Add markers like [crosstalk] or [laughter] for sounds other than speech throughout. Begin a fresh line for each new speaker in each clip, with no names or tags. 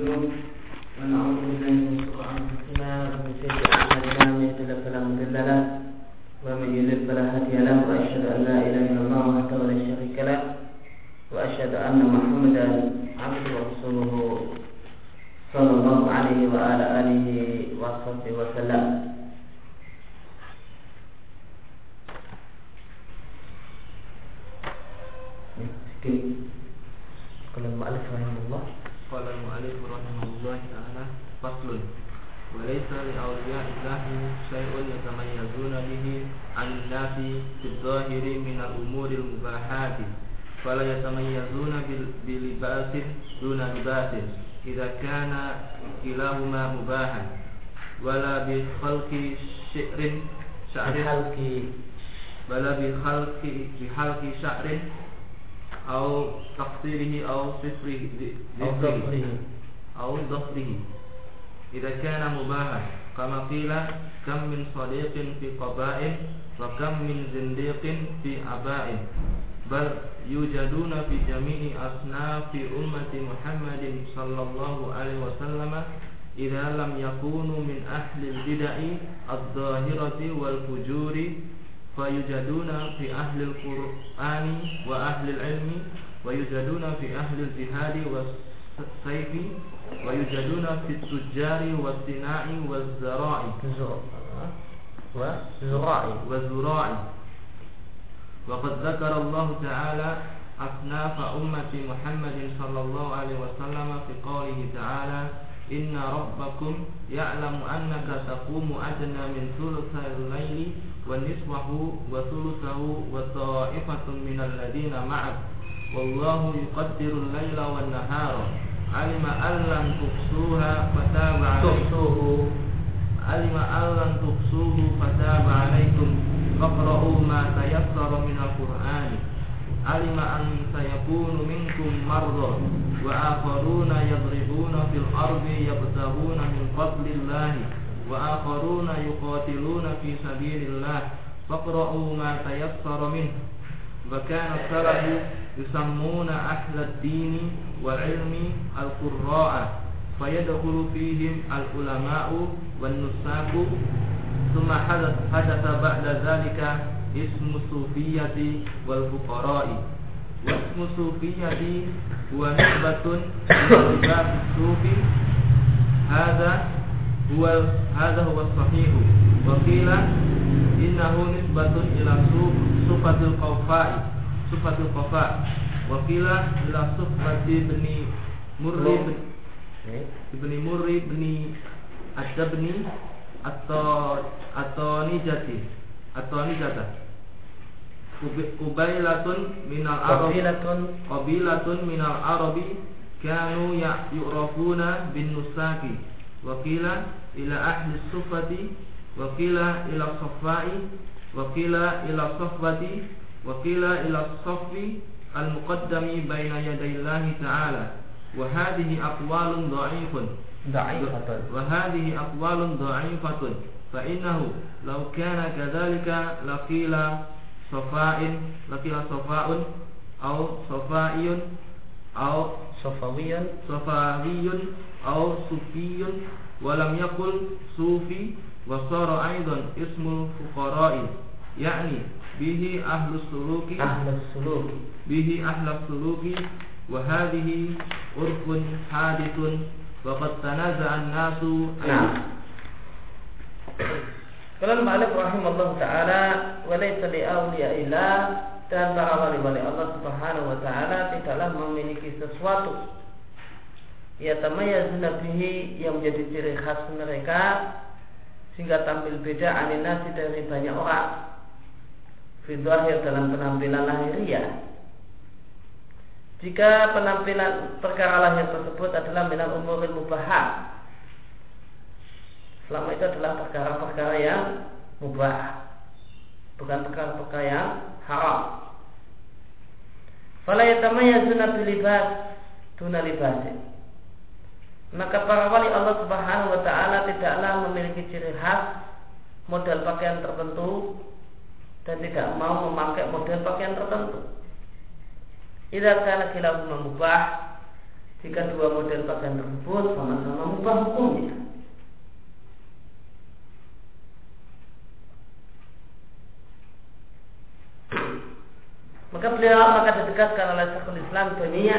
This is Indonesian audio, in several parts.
ونستغفره ونعوذ syahrin bala bi halki bi khalqi sya'rin au taqsirihi au sifrihi au dhafrihi au dhafrihi idza kana
mubahan kama qila kam min sadiqin fi qaba'in wa kam min zindiqin fi aba'in. Bal yujaduna fi jami'i asnafi ummati Muhammadin sallallahu alaihi wasallam إذا لم يكونوا من أهل البدع الظاهرة والفجور فيوجدون في أهل القرآن وأهل العلم ويوجدون في أهل الجهاد والسيف ويوجدون في التجار والصناع والزراع.
وزراع
والزراع. وقد ذكر الله تعالى أصناف أمة محمد صلى الله عليه وسلم في قوله تعالى inna rabbakum ya'lamu annaka taqumu adna min thulutsayil laili wa nisfahu wa thulutsahu wa ta'ifatun minal ladina ma'ak. Wallahu yuqaddiru al-laila wan nahara. Alima allan tuqsuha fataba tuqsuhu alima allan tuqsuhu fataba alaikum faqra'u ma tayassara minal qur'ani. Alima an sayakunu minkum marra. وآخرون يضربون في الأرض يبتغون من فضل الله وآخرون يقاتلون في سبيل الله. فاقرؤوا ما تيسر منه. وكان السلف يسمون أهل الدين والعلم القراء فيدخل فيهم العلماء والنساك ثم حدث بعد ذلك اسم الصوفية والفقراء. Wasmu sufi jadi Wa nisbatun Nisbat sufi ada buah Hada huwa sahihu. Wa qila Innahu nisbatun ila Sufatul qawfa'i. Sufatul qawfa'i Wa qila ila sufati bni Murri Ibni eh? Murri bni Adabni Atau Atau ni jati Atau ni nijata قبيلة من العرب
قبيلة
قبيلة من العرب كانوا يعرفون بالنساك وقيل إلى أهل الصفة وقيل إلى الصفاء وقيل إلى الصفوة وقيل إلى الصف المقدم بين يدي الله تعالى وهذه أقوال ضعيفة
ضعيفة
وهذه أقوال ضعيفة فإنه لو كان كذلك لقيل sofain lafiha sofaun au sofaiun au
sofawiyun
sofawiyun au sufiyun walam yakul sufi wasara aidan ismul fuqara'i yakni bihi ahlus suluki.
Ahlus suluki.
Bihi ahlus suluki wa hadhihi urfun hadithun wa qad
tanaza'a an-nasu. Nah. Kalau Malik rahimahullah ta'ala Walaysa li'awliya ilah Dan para wali-wali Allah subhanahu wa ta'ala Tidaklah memiliki sesuatu. Ya tamayazuna bihi Yang menjadi ciri khas mereka Sehingga tampil beda aninasi dari banyak orang. Fidwahir dalam penampilan lahiriah. Jika penampilan perkara lahir tersebut adalah minal umuril mubahah Selama itu adalah perkara-perkara yang mubah. Bukan perkara-perkara yang haram. Fala yatamayazuna bilibas Tuna libasin Maka para wali Allah subhanahu wa ta'ala Tidaklah memiliki ciri khas Model pakaian tertentu Dan tidak mau memakai model pakaian tertentu. Idza kana khilafun mubah jika dua model pakaian tersebut sama-sama mubah hukumnya. Maka beliau maka ditegaskan oleh Syekhul Islam dunia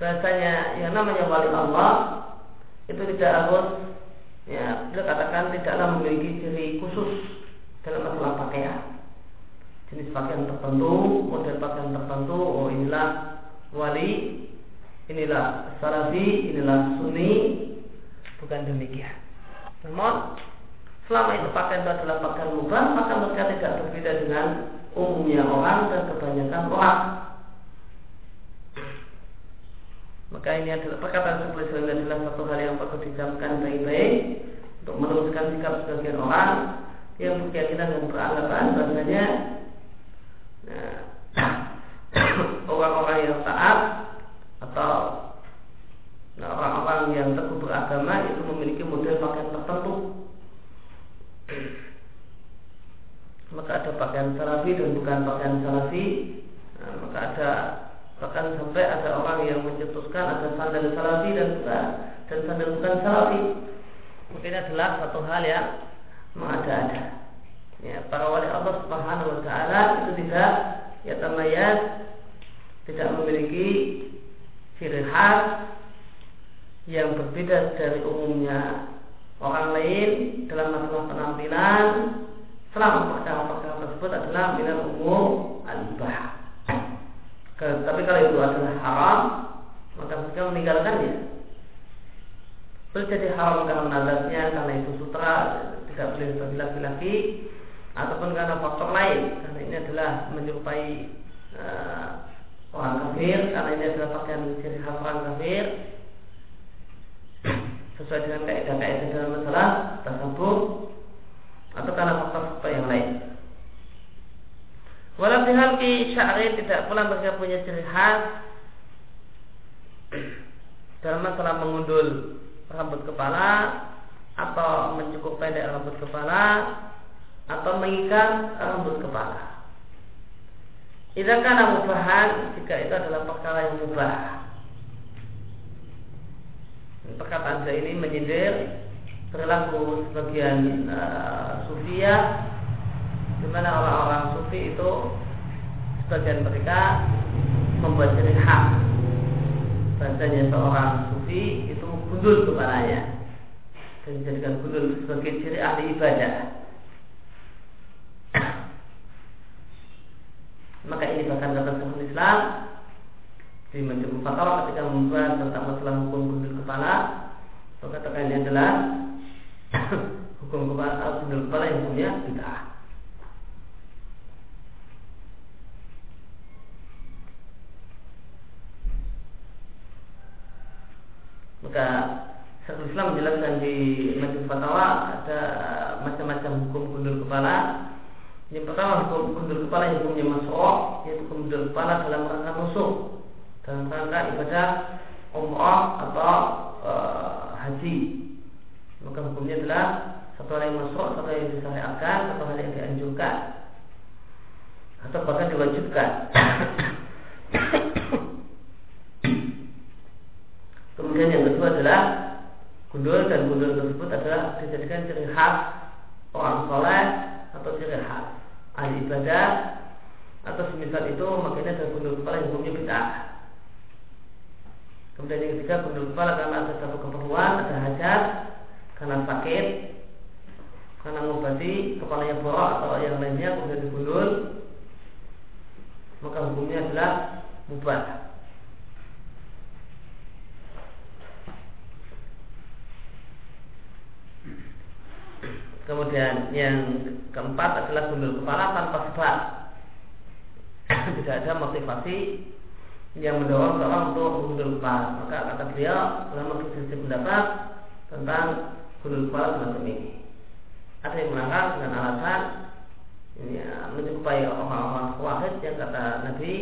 bahasanya yang namanya wali Allah. Itu tidak harus ya beliau katakan tidaklah memiliki ciri khusus dalam masalah pakaian. Jenis pakaian tertentu model pakaian tertentu oh inilah wali inilah salafi, inilah sunni, bukan demikian. Namun selama itu pakaian itu adalah pakaian mubah, maka mereka tidak berbeda dengan umumnya orang dan kebanyakan orang. Maka ini adalah perkataan sebelah adalah satu hal yang perlu dicamkan baik-baik untuk meneruskan sikap sebagian orang yang berkeyakinan dan beranggapan bahasanya nah, [coughs] orang-orang yang taat atau orang-orang yang teguh beragama itu memiliki model pakaian tertentu maka ada pakaian salafi dan bukan pakaian salafi nah, maka ada bahkan sampai ada orang yang mencetuskan ada sandal salafi dan bukan dan sandal bukan salafi. Mungkin adalah satu hal yang mengada-ada. Ya, para wali Allah Subhanahu wa taala itu tidak ya tamayaz tidak memiliki ciri khas yang berbeda dari umumnya orang lain dalam masalah penampilan selama perkara-perkara tersebut adalah minal umum al-ibah. Tapi kalau itu adalah haram, maka mereka meninggalkannya. Boleh jadi haram karena nazarnya, karena itu sutra, tidak boleh bagi laki-laki, ataupun karena faktor lain, karena ini adalah menyerupai uh, orang kafir karena ini adalah pakaian ciri khas orang kafir [clears throat] sesuai dengan kaidah-kaidah dalam masalah tersebut atau karena faktor-faktor yang lain. Walau ki syari tidak pula mereka punya ciri khas dalam masalah mengundul rambut kepala atau mencukup pendek rambut kepala atau mengikat rambut kepala. Jika karena mubahan jika itu adalah perkara yang mubah. Perkataan saya ini menyindir perilaku sebagian uh, sufia di mana orang-orang sufi itu sebagian mereka membuat ciri hak. Bahasanya seorang sufi itu gundul kepalanya dan dijadikan gundul sebagai ciri ahli ibadah. Maka ini bahkan kata Syekhul Islam di Majmu Fatwa ketika membahas tentang masalah hukum gundul kepala maka katakan ini adalah hukum kepala gundul kepala yang punya bid'ah maka Syekhul Islam menjelaskan di Majmu Fatwa ada macam-macam hukum gundul kepala yang pertama hukum gundul kepala yang hukumnya masuk yaitu gundul kepala dalam rangka musuh dalam rangka ibadah umrah atau e, haji. Maka hukumnya adalah satu hal yang masuk, satu hal yang disyariatkan, satu hal yang dianjurkan atau bahkan diwajibkan. Kemudian yang kedua adalah gundul dan gundul tersebut adalah dijadikan ciri khas orang soleh atau ciri khas ahli ibadah atau semisal itu makanya ada gundul kepala yang hukumnya bid'ah. Kemudian yang ketiga gundul kepala karena ada satu keperluan, ada hajat, karena sakit, karena mengobati kepalanya borok atau yang lainnya kemudian digundul, maka hukumnya adalah mubah. Kemudian yang keempat adalah gundul kepala tanpa sebab. [coughs] Tidak ada motivasi yang mendorong seorang untuk menggundul kepala. Maka kata beliau ulama berselisih pendapat tentang gundul kepala semacam ini. Ada yang dengan alasan ini ya, menyerupai orang-orang wahid yang kata Nabi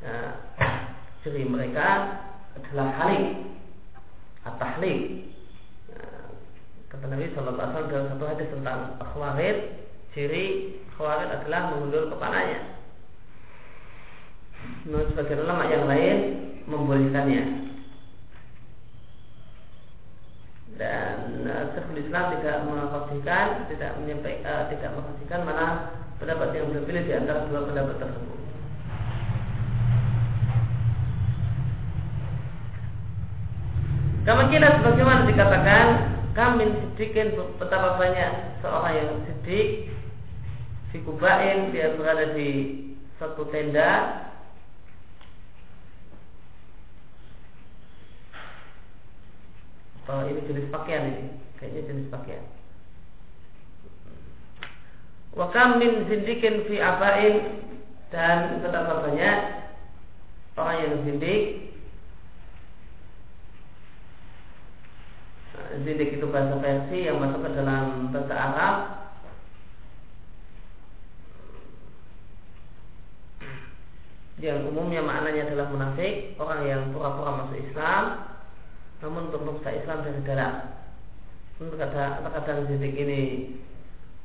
ya, [coughs] ciri mereka adalah halik atahlik Kata Nabi Shallallahu Alaihi Wasallam dalam satu hadis tentang khawarid, ciri khawarid adalah mengundur kepalanya. Menurut sebagian ulama yang lain membolehkannya. dan uh, Islam tidak mengkafirkan, tidak menyampaikan, uh, tidak mengkafirkan mana pendapat yang berbeda di antara dua pendapat tersebut. Kemungkinan sebagaimana dikatakan kami sedikit betapa banyak seorang yang sedih di Kubain dia berada di satu tenda. Oh ini jenis pakaian ini? Kayaknya jenis pakaian. Wakam min zindikin fi abain Dan betapa banyak Orang yang zindik Zindik itu bahasa Persia yang masuk ke dalam bahasa Arab yang umumnya maknanya adalah munafik, orang yang pura-pura masuk Islam, namun untuk merusak Islam dari dalam. Terkadang, terkadang zindik ini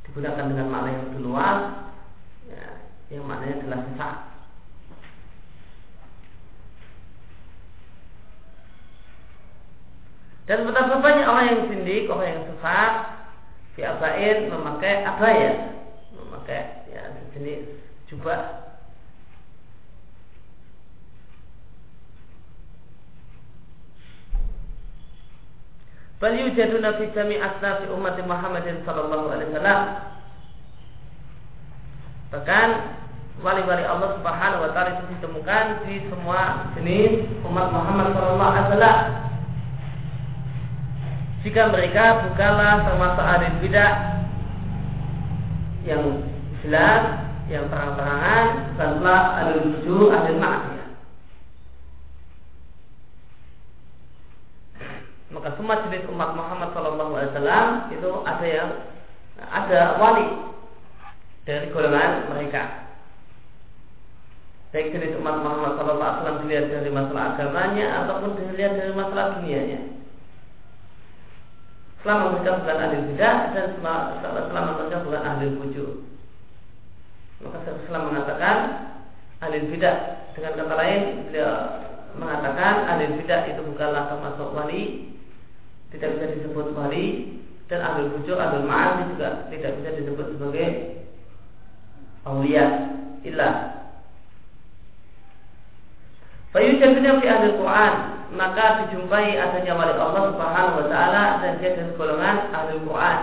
digunakan dengan makna yang luas, ya, yang maknanya adalah sesat. Dan betapa banyak orang yang sindik, orang yang sesat, abain memakai abaya, memakai ya sejenis jubah Bal yujaduna fi jami' asnafi umat Muhammadin sallallahu alaihi wasallam. Bahkan wali-wali Allah Subhanahu wa taala itu ditemukan di semua jenis umat Muhammad sallallahu alaihi wasallam. Jika mereka bukanlah termasuk ahli bidah yang jelas, yang terang-terangan, bukanlah ahli rujuk, ahli maksiat. maka semua jenis umat Muhammad Shallallahu Alaihi Wasallam itu ada yang ada wali dari golongan mereka. Baik jenis umat Muhammad Shallallahu Alaihi Wasallam dilihat dari masalah agamanya ataupun dilihat dari masalah dunianya. Selama mereka bukan ahli bidah dan selama mereka bukan ahli wujud. Maka Islam mengatakan ahli bidah dengan kata lain beliau mengatakan ahli bidah itu bukanlah termasuk wali tidak bisa disebut wali dan ahli bujur, ahli ma'asi juga tidak bisa disebut sebagai awliya ilah. Fayujadnya fi ahli Quran maka dijumpai adanya wali Allah Subhanahu wa taala dan dia dari golongan ahli Quran,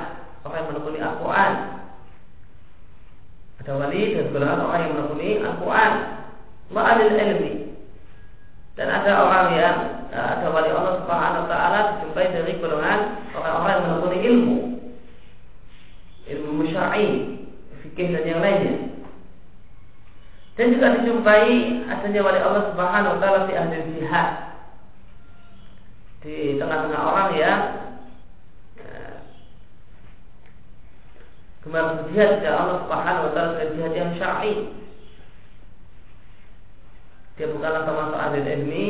orang yang menekuni Al-Quran. Ada wali dan golongan orang yang menekuni Al-Quran. Wa ahli ilmi dan ada orang yang eh, ada wali Allah Subhanahu wa taala dijumpai dari golongan orang-orang yang menekuni ilmu ilmu syar'i, fikih dan yang lainnya. Dan juga dijumpai adanya wali Allah Subhanahu wa taala di ahli jihad. Di tengah-tengah orang eh, gemar berjihad kepada Allah Subhanahu wa taala dengan jihad yang syar'i. Dia bukanlah termasuk ahli ilmi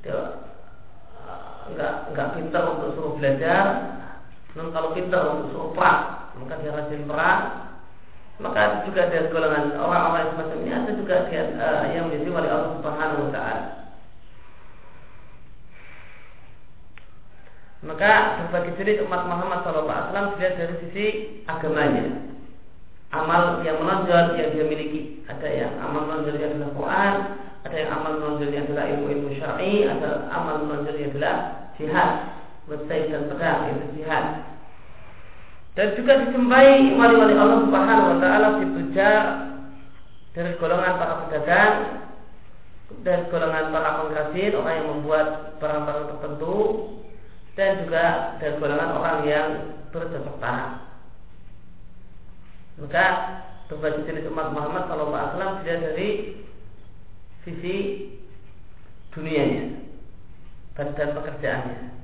dia enggak eh, enggak pintar untuk suruh belajar. Namun kalau pintar untuk suruh perang maka dia rajin perang. Maka juga ada golongan orang-orang semacam ini ada juga dia, uh, yang menjadi wali Allah Subhanahu wa taala maka berbagai jenis umat Muhammad SAW dilihat dari sisi agamanya amal yang menonjol yang dia miliki ada yang amal menonjol yang adalah Quran ada yang amal menonjolnya adalah ilmu-ilmu syar'i, ada amal menonjolnya adalah jihad, bersaing dan pedang itu jihad. Dan juga dijumpai wali-wali Allah Subhanahu wa taala ditujar dari golongan para pedagang dan golongan para pengkasir, orang yang membuat barang-barang tertentu dan juga dari golongan orang yang bercocok tanam. Maka berbagai jenis umat Muhammad Sallallahu Alaihi Wasallam dilihat dari sisi dunianya dan, dan pekerjaannya.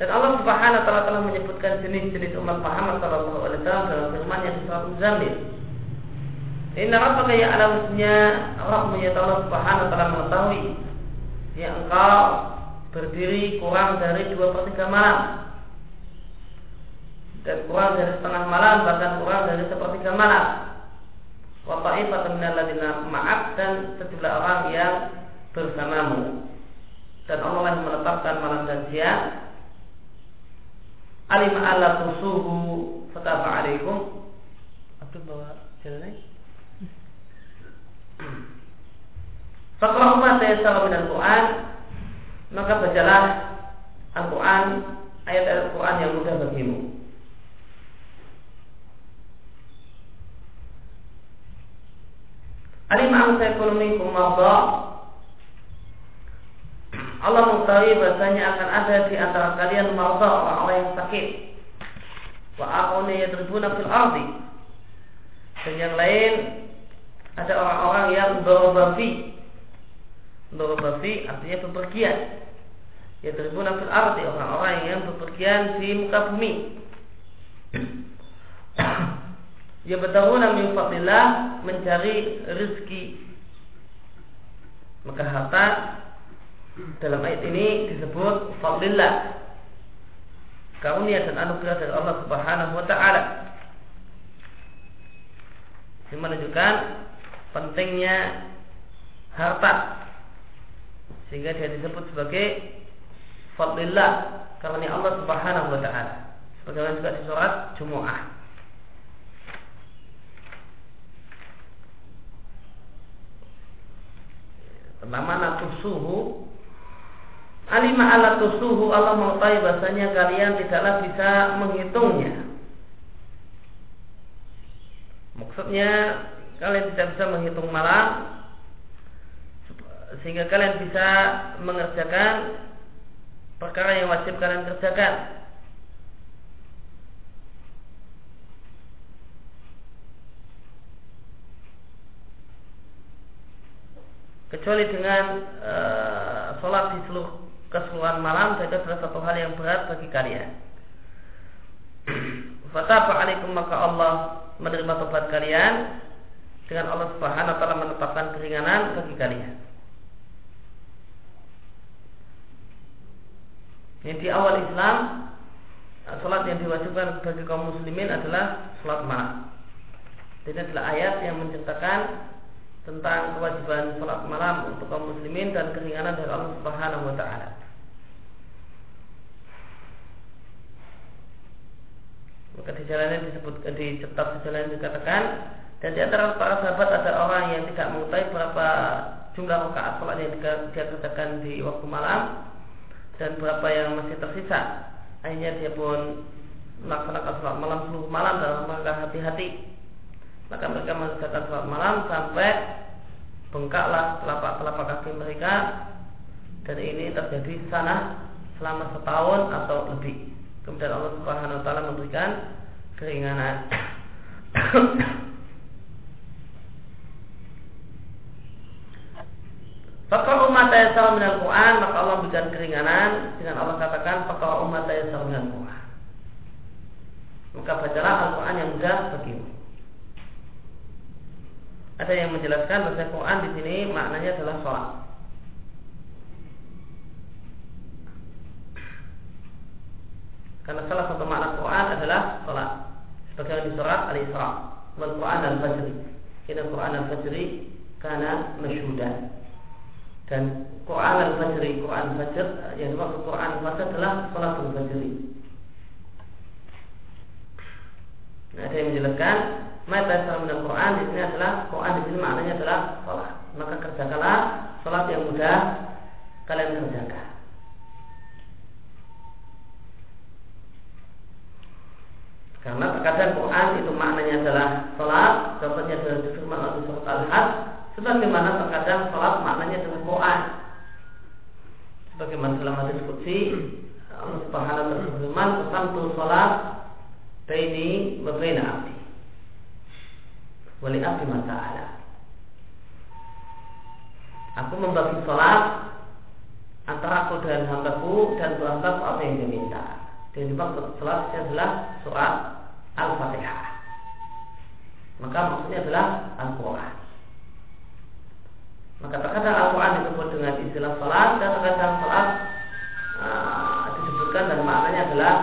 Dan Allah Subhanahu wa taala menyebutkan jenis-jenis umat Muhammad sallallahu alaihi wasallam dalam firman yang surat Zamil. Inna rabbaka ya'lamunya Rabbmu ya Allah Subhanahu wa taala mengetahui yang engkau berdiri kurang dari dua per tiga malam. Dan kurang dari setengah malam bahkan kurang dari sepertiga malam. Wa ta'ifatan minalladzina ma'ak dan sejumlah orang yang bersamamu. Dan Allah yang menetapkan malam dan siang. Alim ala tusuhu fataba alaikum. Abdul bawa jalan Fakra umat salam dan Quran maka bacalah Al-Quran ayat Al-Quran yang mudah bagimu. Alim ang ekonomi kumabda Allah mengetahui bahasanya akan ada di antara kalian marda orang-orang yang sakit. Wa akhuna yadribuna fil ardi. Dan yang lain ada orang-orang yang dorobafi Dorobafi artinya bepergian. Ya tribuna fil arti Orang-orang yang bepergian di muka bumi. Ya bertahuna min fadillah Mencari rezeki. Maka harta Dalam ayat ini disebut Fadillah. Karunia dan anugerah dari Allah subhanahu wa ta'ala. Ini menunjukkan Pentingnya Harta sehingga dia disebut sebagai fadlillah karena Allah Subhanahu wa taala. Sebagaimana juga di surat Jumu'ah. Pertama natusuhu Alima ala tusuhu Allah mengetahui bahasanya kalian tidaklah bisa menghitungnya Maksudnya kalian tidak bisa menghitung malam sehingga kalian bisa mengerjakan perkara yang wajib kalian kerjakan. Kecuali dengan e, sholat di seluruh keseluruhan malam, itu adalah satu hal yang berat bagi kalian. [clears throat] Fatapa alaikum maka Allah menerima tobat kalian dengan Allah Subhanahu wa taala menetapkan keringanan bagi kalian. Yang di awal Islam Salat yang diwajibkan bagi kaum muslimin adalah salat malam Ini adalah ayat yang menceritakan tentang kewajiban salat malam untuk kaum muslimin dan keringanan dari Allah Subhanahu wa taala. Maka di jalannya disebut di kitab jalan dikatakan dan di antara para sahabat ada orang yang tidak mengetahui berapa jumlah rakaat salat yang dia kerjakan di waktu malam dan berapa yang masih tersisa? Akhirnya dia pun melaksanakan sholat malam seluruh malam dalam rangka hati-hati. Maka mereka mengerjakan sholat malam sampai bengkaklah telapak-telapak kaki mereka. Dan ini terjadi sana selama setahun atau lebih. Kemudian Allah Subhanahu Wa Taala memberikan keringanan. [coughs] Fakar umat ayasal minal Quran Maka Allah berikan keringanan Dengan Allah katakan Fakar umat ayasal minal Quran. Maka bacalah Al-Quran yang mudah bagimu. Ada yang menjelaskan bahasa Quran di sini maknanya adalah sholat. Karena salah satu makna Quran adalah sholat. Sebagai di surat Al-Isra. Wal Quran Al-Fajri. Kina Quran Al-Fajri Karena masyudah dan Quran al-Fajri, Quran Fajr yang dimaksud Quran Fajr adalah Salatul Fajri. Nah, ada yang menjelaskan Mata dalam Quran di sini adalah Quran di sini maknanya adalah sholat. Maka kerjakanlah sholat yang mudah kalian kerjakan. Karena terkadang Quran itu maknanya adalah sholat, contohnya adalah firman Allah surat Al-Hajj Sebagaimana terkadang sholat maknanya dengan Quran. Sebagaimana dalam hadis qudsi Allah Subhanahu wa taala berfirman, "Qasamtu sholat baini wa abdi." Wali abdi masa'ala. Aku membagi sholat antara aku dan hambaku dan hamba apa yang dia minta. Dan dimaksud sholat adalah surat Al-Fatihah. Maka maksudnya adalah Al-Quran. Maka terkadang Al-Quran disebut dengan istilah salat dan terkadang salat uh, disebutkan dan maknanya adalah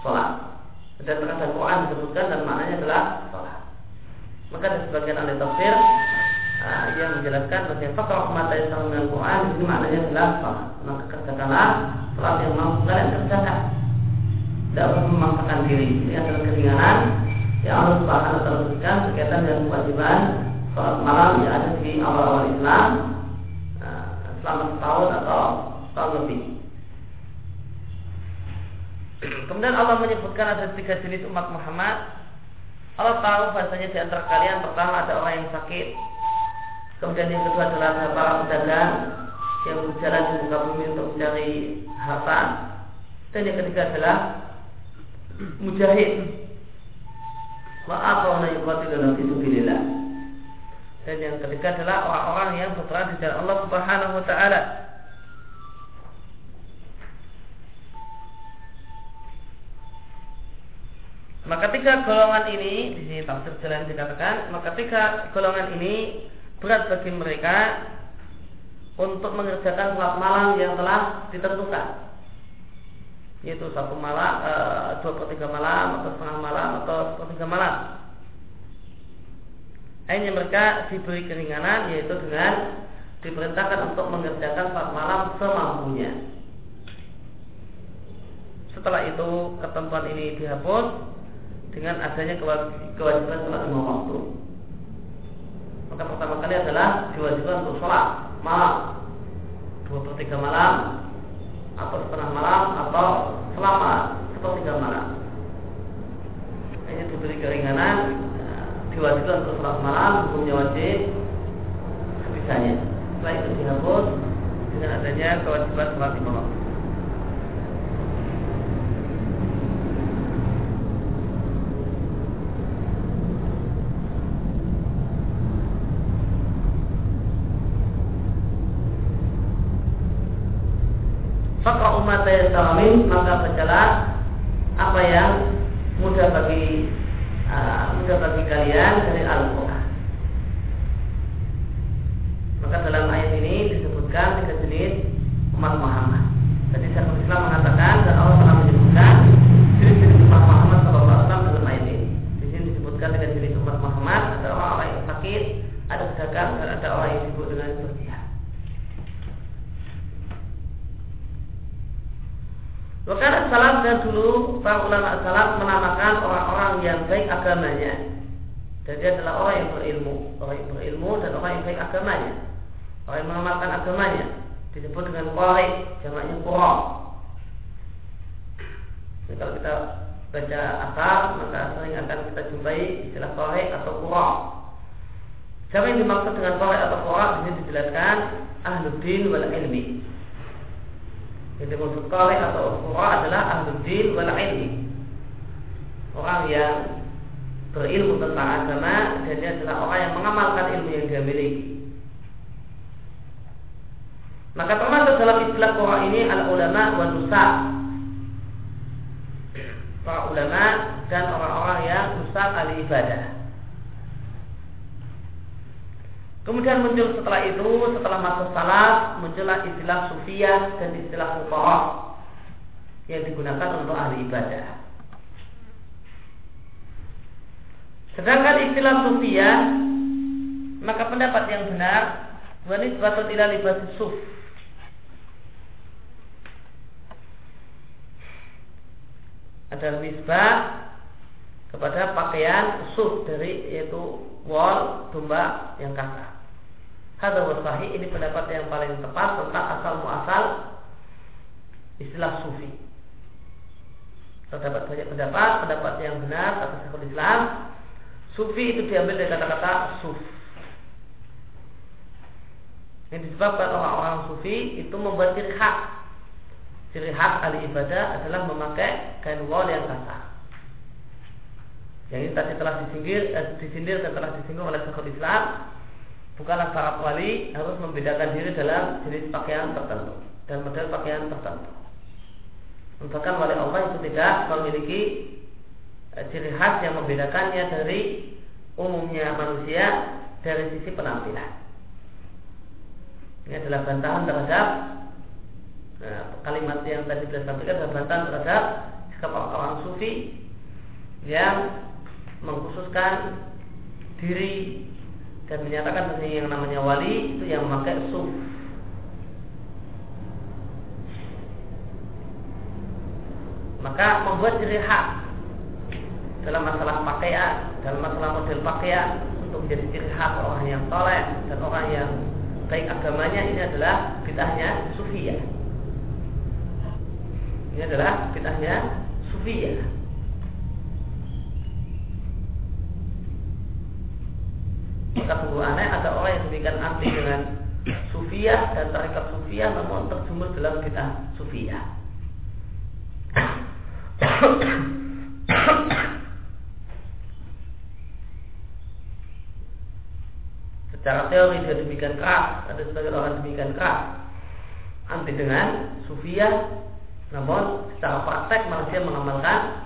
salat. Dan terkadang Quran disebutkan dan maknanya adalah salat. Maka ada sebagian ahli tafsir uh, yang menjelaskan bahwa fakar mata yang dengan Quran ini maknanya adalah salat. Maka kerjakanlah salat yang mau kalian kerjakan. tidak usah memaksakan diri. Ini adalah keringanan yang Allah Subhanahu wa taala berikan berkaitan dengan kewajiban sholat malam yang ada di awal-awal Islam nah, selama setahun atau tahun lebih. Kemudian Allah menyebutkan ada tiga jenis umat Muhammad. Allah tahu bahasanya di antara kalian pertama ada orang yang sakit, kemudian yang kedua adalah para pedagang yang berjalan di muka bumi untuk mencari harta, dan yang ketiga adalah mujahid. Wa'afawna yuqatiluna fi sabilillah. Dan yang ketiga adalah orang-orang yang berperang di jalan Allah Subhanahu wa taala. Maka tiga golongan ini di sini tafsir jalan dikatakan, maka tiga golongan ini berat bagi mereka untuk mengerjakan sholat malam yang telah ditentukan yaitu satu malam, e, dua per tiga malam atau setengah malam atau sepertiga malam. Akhirnya mereka diberi keringanan yaitu dengan diperintahkan untuk mengerjakan sholat malam semampunya. Setelah itu ketentuan ini dihapus dengan adanya kewajiban sholat lima waktu. Maka pertama kali adalah diwajibkan untuk sholat malam dua per tiga malam atau setengah malam atau selama sepertiga malam. Ini diberi keringanan diwajibkan untuk sholat malam hukumnya wajib sebisanya. Setelah itu dihapus dengan adanya kewajiban sholat lima waktu. Maka umat tayassaramin maka bacalah apa yang mudah bagi mudah bagi kalian dari Al-Quran. Maka dalam ayat ini disebutkan tiga jenis umat Muhammad. Jadi Syekhul Islam mengatakan dan Allah telah menyebutkan jenis-jenis umat Muhammad SAW dalam ayat ini. Di sini disebutkan tiga jenis umat Muhammad. Ada orang-orang yang sakit, ada pedagang, dan ada orang yang sibuk dengan berjihad. Maka salam dan dulu para ulama salam menamakan orang-orang yang baik agamanya. Dan dia adalah orang yang berilmu, orang yang berilmu dan orang yang baik agamanya. Orang yang mengamalkan agamanya disebut dengan qari, jamaknya qura. Jadi kalau kita baca asal maka sering akan kita jumpai istilah qari atau qura. Siapa yang dimaksud dengan qari atau qura di sini dijelaskan ahluddin wal ilmi yang dimaksud qari atau qura adalah ahli wal ilmi. Orang yang berilmu tentang agama dan dia adalah orang yang mengamalkan ilmu yang dia miliki. Maka termasuk dalam istilah qura ini al ulama wa nusa. Para ulama dan orang-orang yang nusa ahli ibadah. Kemudian muncul setelah itu, setelah masuk salat, muncullah istilah sufiyah dan istilah fuqaha yang digunakan untuk ahli ibadah. Sedangkan istilah sufiyah, maka pendapat yang benar, wanita batut ila libasi suf. Ada nisbah kepada pakaian suf dari yaitu wol domba yang kasar. Kata sahih ini pendapat yang paling tepat tentang asal muasal istilah sufi. Terdapat banyak pendapat, pendapat yang benar kata Syekhul Islam. Sufi itu diambil dari kata-kata suf. Yang disebabkan orang-orang sufi itu membuat ciri khas. Ciri khas ahli ibadah adalah memakai kain wol yang kasar. Yang ini tadi telah disindir, eh, disindir dan telah disinggung oleh Syekhul Islam bukanlah para wali harus membedakan diri dalam jenis pakaian tertentu dan model pakaian tertentu. Bahkan wali Allah itu tidak memiliki eh, ciri khas yang membedakannya dari umumnya manusia dari sisi penampilan. Ini adalah bantahan terhadap nah, kalimat yang tadi sudah sampaikan adalah bantahan terhadap sikap orang-orang sufi yang mengkhususkan diri dan menyatakan bahwa yang namanya wali itu yang memakai suf. maka membuat ciri khas dalam masalah pakaian, dalam masalah model pakaian untuk menjadi ciri khas orang yang soleh dan orang yang baik agamanya ini adalah bid'ahnya sufiyah. Ini adalah bid'ahnya sufiyah. Maka sungguh aneh ada orang yang demikian anti dengan sufiyah dan tarekat sufiyah namun terjumur dalam bid'ah sufiyah. Secara teori dia demikian keras, ada sebagian orang demikian keras anti dengan sufiyah, namun secara praktek manusia mengamalkan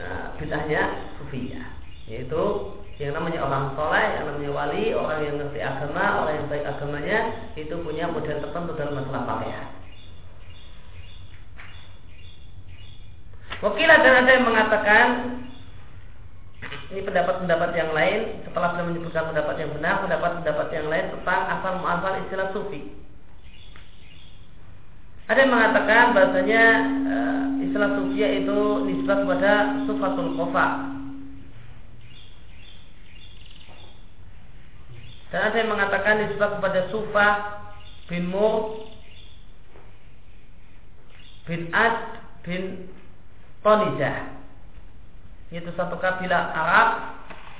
nah, bid'ahnya sufiyah, yaitu yang namanya orang soleh, yang namanya wali, orang yang ngerti agama, orang yang baik agamanya, itu punya model tertentu dalam masalah pakaian. Wakilah dan ada yang mengatakan ini pendapat-pendapat yang lain setelah sudah menyebutkan pendapat yang benar, pendapat-pendapat yang lain tentang asal muasal istilah sufi. Ada yang mengatakan bahasanya uh, istilah sufi itu nisbat kepada sufatul kofa. Dan ada yang mengatakan nisbat kepada sufa bin Mur bin Ad bin Tonijah yaitu satu kabilah Arab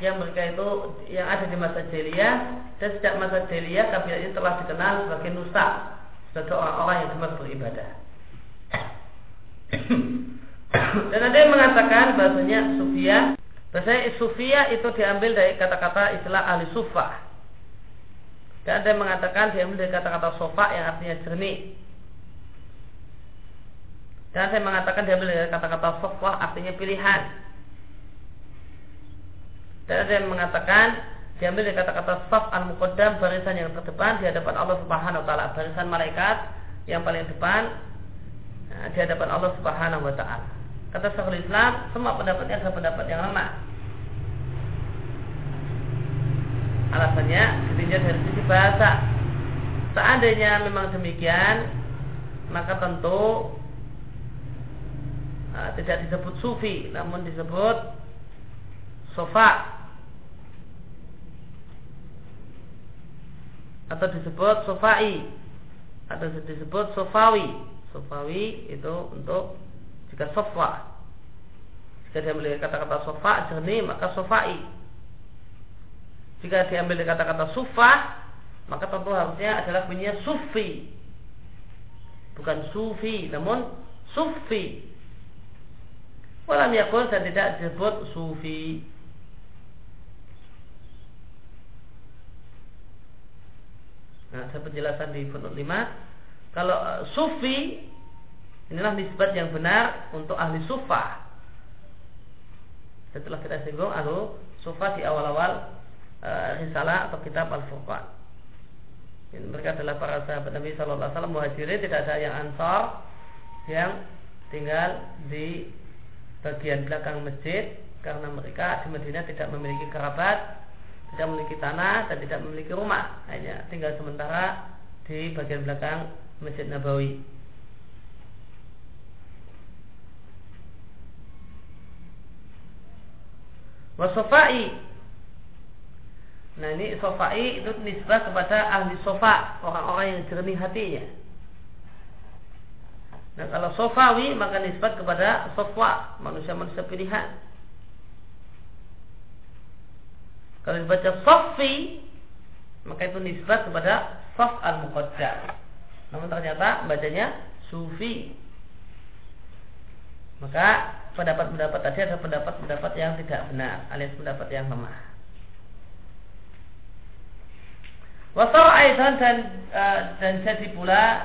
yang mereka itu yang ada di masa jahiliyah. Dan sejak masa jahiliyah kabilah ini telah dikenal sebagai nusa. Sebagai orang-orang yang gemar beribadah. [coughs] dan ada yang mengatakan bahasanya sufia. Bahasanya sufia itu diambil dari kata-kata istilah ahli sufa dan ada yang mengatakan diambil dari kata-kata sofa yang artinya jernih dan saya mengatakan diambil dari kata-kata sofa artinya pilihan dan ada yang mengatakan diambil dari kata-kata saf al muqaddam barisan yang terdepan di hadapan Allah Subhanahu wa taala, barisan malaikat yang paling depan nah, di hadapan Allah Subhanahu wa taala. Kata Syekhul Islam, semua pendapatnya adalah pendapat yang lemah. Alasannya ditinjau dari sisi bahasa. Seandainya memang demikian, maka tentu uh, tidak disebut sufi, namun disebut sofa. Atau disebut sofai. Atau disebut sofawi. Sofawi itu untuk jika sofa. Jika dia memiliki kata-kata sofa jernih maka sofai jika diambil dari kata-kata sufa maka tentu harusnya adalah bunyinya sufi bukan sufi namun sufi walam yakul dan tidak disebut sufi Nah, ada penjelasan di footnote 5. Kalau uh, sufi inilah nisbat yang benar untuk ahli sufa. Setelah kita singgung ahli sufa di awal-awal risalah atau kitab Al-Furqan. Mereka adalah para sahabat Nabi Shallallahu Alaihi Wasallam muhajirin tidak ada yang ansor yang tinggal di bagian belakang masjid karena mereka di Madinah tidak memiliki kerabat tidak memiliki tanah dan tidak memiliki rumah hanya tinggal sementara di bagian belakang Masjid Nabawi Wasofai Nah ini sofai itu nisbah kepada ahli sofa Orang-orang yang jernih hatinya Nah kalau sofawi maka nisbat kepada sofwa Manusia-manusia pilihan Kalau dibaca sofi maka itu nisbat kepada sof al muqaddam. Namun ternyata bacanya sufi. Maka pendapat-pendapat tadi ada pendapat-pendapat yang tidak benar alias pendapat yang lemah. Wasal aidan dan uh, dan jadi pula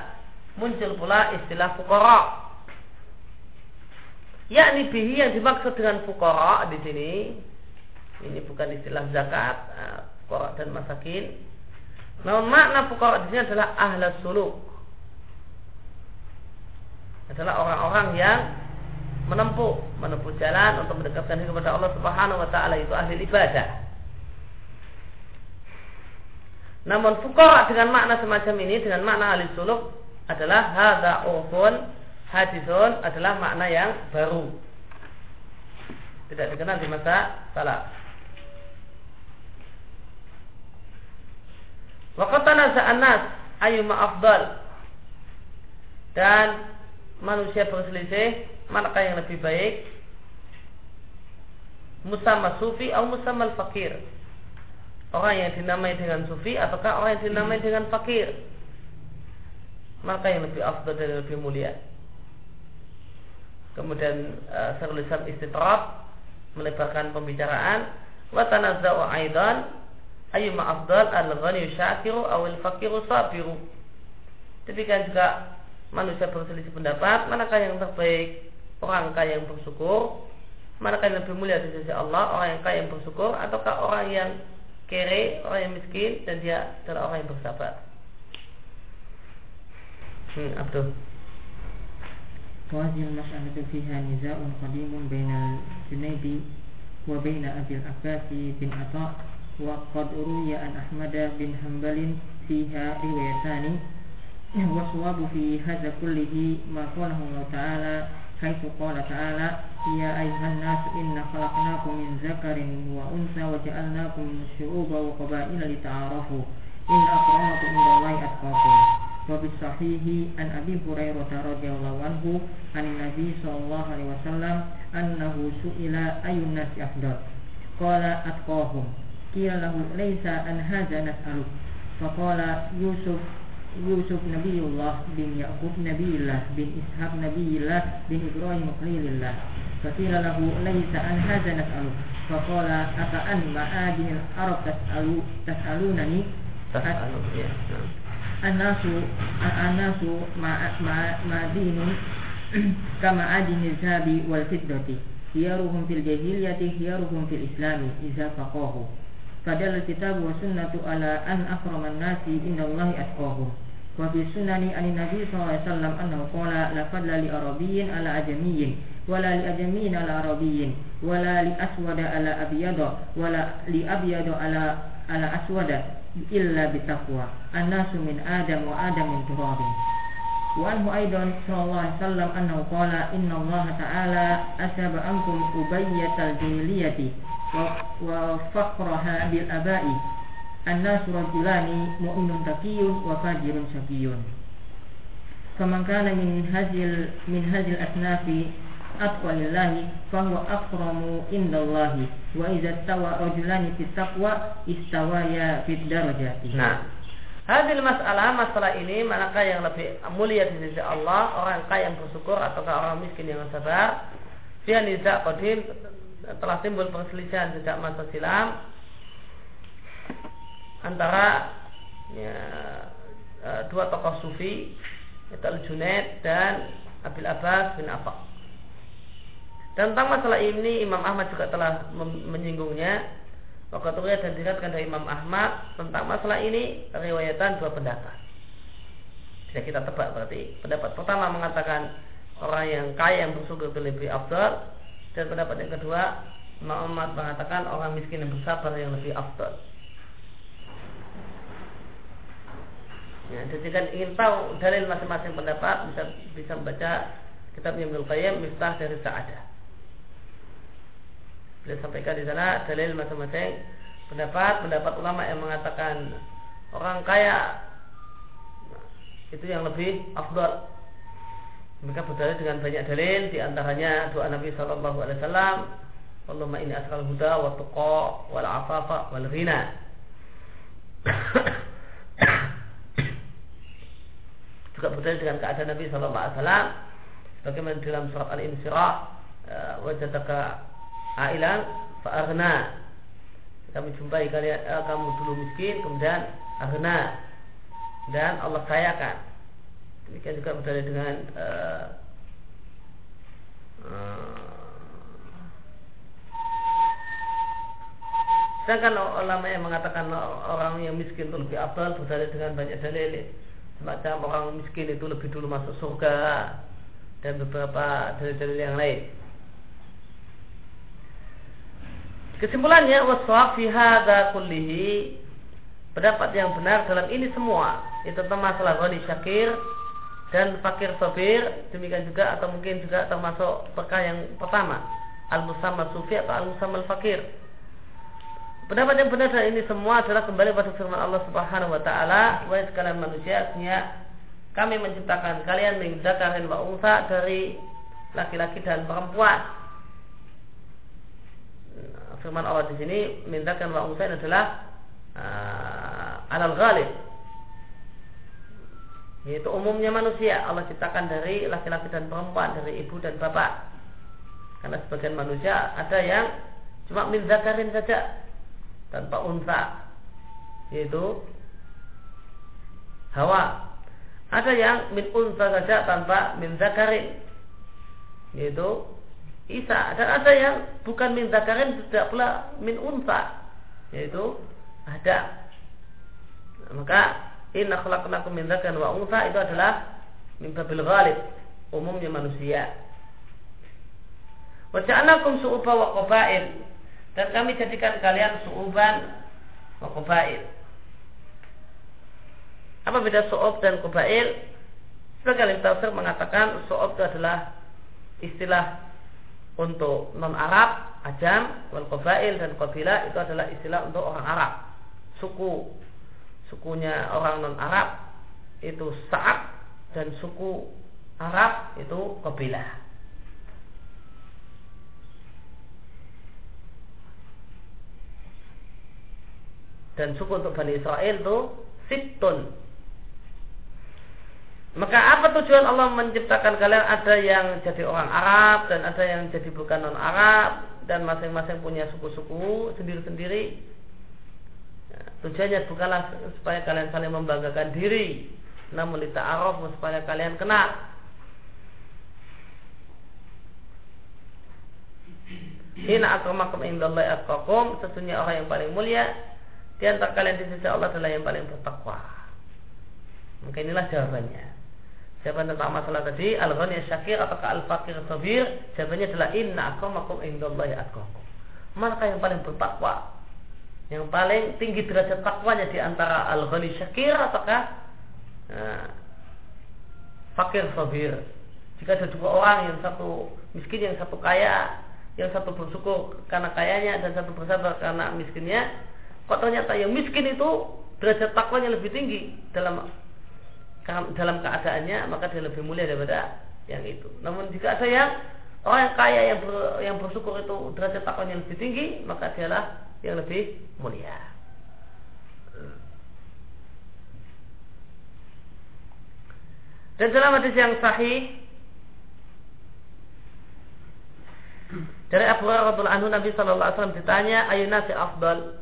muncul pula istilah fukara. Yakni bihi yang dimaksud dengan fukara di sini ini bukan istilah zakat, uh, dan masakin. Namun makna fukara di sini adalah ahla suluk. Adalah orang-orang yang menempuh, menempuh jalan untuk mendekatkan diri kepada Allah Subhanahu wa taala itu ahli ibadah. Namun fukara dengan makna semacam ini dengan makna ahli suluk adalah hadza urfun hadisun adalah makna yang baru. Tidak dikenal di masa salaf. Waqat tanaza'an nas ayyuma afdal. Dan manusia berselisih manakah yang lebih baik? Musamma sufi atau musamma fakir. Orang yang dinamai dengan sufi ataukah orang yang dinamai dengan fakir? Maka yang lebih afdal dan lebih mulia. Kemudian uh, Syarul Islam istitrab melebarkan pembicaraan wa tanazza'u aidan ayyuma afdal al-ghani syakiru aw al-faqiru sabiru. Demikian juga manusia berselisih pendapat manakah yang terbaik orang kaya yang bersyukur manakah yang lebih mulia di sisi Allah orang yang kaya yang bersyukur ataukah orang yang kere orang yang miskin dan dia adalah orang yang bersabar hmm, Abdul
وهذه المسألة فيها نزاع قديم بين الجنيد وبين أبي العباس بن عطاء وقد روي عن أحمد بن حنبل فيها روايتان والصواب في هذا كله ما قاله الله تعالى حيث قال تعالى يا أيها الناس إنا خلقناكم من ذكر وأنثى وجعلناكم شعوبا وقبائل لتعارفوا إن أكرمكم عند الله أتقاكم وفي الصحيح عن أبي هريرة رضي الله عنه عن النبي صلى الله عليه وسلم أنه سئل أي الناس أفضل قال أتقاهم قيل له ليس أن هذا نسألك فقال يوسف يوسف نبي الله بن يعقوب نبي الله بن إسحاق نبي الله بن إبراهيم خليل الله فقيل له ليس عن هذا نسألك فقال أفأن معادن العرب تسأل تسألونني الناس الناس معادن كمعادن الذهب والفضة خيارهم في الجاهلية خيارهم في الإسلام إذا فقاهوا فدل الكتاب والسنة على أن أكرم الناس عند الله أتقاهم وفي السنن عن النبي صلى الله عليه وسلم أنه قال لا فضل لأرابي على أجمي ولا لأجمي على عربي ولا لأسود على أبيض ولا لأبيض على على أسود إلا بتقوى. الناس من آدم وآدم من تراب. وعنه أيضا صلى الله عليه وسلم أنه قال إن الله تعالى أسب عنكم أبية الجاهلية وفقرها بالآباء Anna surajulani mu'minun taqiyun wa fajirun syaqiyun. Faman min hazil min hazil asnafi atqa lillahi fahuwa akramu indallahi wa idza tawa rajulani fit taqwa istawaya fid darajati.
Nah, Hadil masalah, masalah ini manakah yang lebih mulia di sisi Allah, orang kaya yang bersyukur ataukah orang miskin yang sabar? fi nizak kodim telah timbul perselisihan sejak masa silam antara ya, e, dua tokoh sufi yaitu Al Junaid dan Abil Abbas bin Affaq. Dan tentang masalah ini Imam Ahmad juga telah menyinggungnya Wakaturia dan diriatkan dari Imam Ahmad tentang masalah ini riwayatan dua pendapat. Bisa kita tebak berarti pendapat pertama mengatakan orang yang kaya yang bersyukur itu lebih afdal dan pendapat yang kedua Imam Ahmad mengatakan orang miskin yang bersabar yang lebih afdal. Ya, jadi kan ingin tahu dalil masing-masing pendapat bisa bisa membaca kitab Ibnu Qayyim Miftah dari Sa'adah. Beliau sampaikan di sana dalil masing-masing pendapat pendapat ulama yang mengatakan orang kaya itu yang lebih afdal. Mereka berdalil dengan banyak dalil di antaranya doa Nabi sallallahu alaihi wasallam, Allahumma ini asal huda wa tuqa wal afafa wal ghina. Juga berdalil dengan keadaan Nabi sallallahu alaihi wasallam. Bagaimana dalam surat Al-Insyirah eh, wajadaka ailan fa'arna kami jumpai kalian eh, kamu dulu miskin kemudian arna dan Allah sayakan demikian juga berdalil dengan uh, uh, Sedangkan ulama yang mengatakan orang yang miskin itu lebih abal berdalil dengan banyak dalil semacam orang miskin itu lebih dulu masuk surga dan beberapa dalil-dalil yang lain. Kesimpulannya waswaf fi hadza kullihi pendapat yang benar dalam ini semua itu tentang masalah syakir dan fakir sobir demikian juga atau mungkin juga termasuk perkah yang pertama al musamma sufi atau al musamma fakir pendapat yang benar dari ini semua adalah kembali pada firman Allah Subhanahu wa taala. Wahai sekalian manusia artinya kami menciptakan kalian min dzakarin wa dari laki-laki dan perempuan. Firman Allah di sini mintakan wa unsa adalah uh, alal ghalib. Yaitu umumnya manusia. Allah ciptakan dari laki-laki dan perempuan dari ibu dan bapak. Karena sebagian manusia ada yang cuma min zakarin saja tanpa unsa yaitu hawa ada yang min unsa saja tanpa min zakarin yaitu Isa dan ada yang bukan min zakarin tidak pula min unsa yaitu ada maka Inna khalaqnakum min dzakarin wa untha itu adalah min babil ghalib, umumnya manusia. Wa ja'alnakum su'uba wa qabail. Dan kami jadikan kalian su'uban wa qabail. Apa beda su'ub dan qabail? Sebagian tafsir mengatakan su'ub itu adalah istilah untuk non Arab, ajam, wal qabail dan qabilah itu adalah istilah untuk orang Arab, suku sukunya orang non Arab itu Sa'ab dan suku Arab itu kabilah. Dan suku untuk Bani Israel itu Sittun. Maka apa tujuan Allah menciptakan kalian? Ada yang jadi orang Arab dan ada yang jadi bukan non Arab dan masing-masing punya suku-suku sendiri-sendiri Tujuannya bukanlah supaya kalian saling membanggakan diri, namun araf supaya kalian kenal. Hina akramakum indallahi atqakum Sesungguhnya orang yang paling mulia Di antara kalian di sisi Allah adalah yang paling bertakwa. Maka inilah jawabannya. Jawaban tentang masalah tadi Al-Ghani Syakir apakah Al-Fakir Sabir Jawabannya adalah Inna akramakum indallahi atqakum. Maka yang paling bertakwa? Yang paling tinggi derajat takwanya di antara al-ghani syakir ataukah nah, fakir sabir. Jika ada dua orang yang satu miskin yang satu kaya, yang satu bersyukur karena kayanya dan satu bersabar karena miskinnya, kok ternyata yang miskin itu derajat takwanya lebih tinggi dalam dalam keadaannya maka dia lebih mulia daripada yang itu. Namun jika ada yang orang yang kaya yang ber, yang bersyukur itu derajat takwanya lebih tinggi maka dialah yang lebih mulia. Dan dalam hadis yang sahih dari Abu Hurairah anhu Nabi Shallallahu Alaihi Wasallam ditanya ayuna si afdal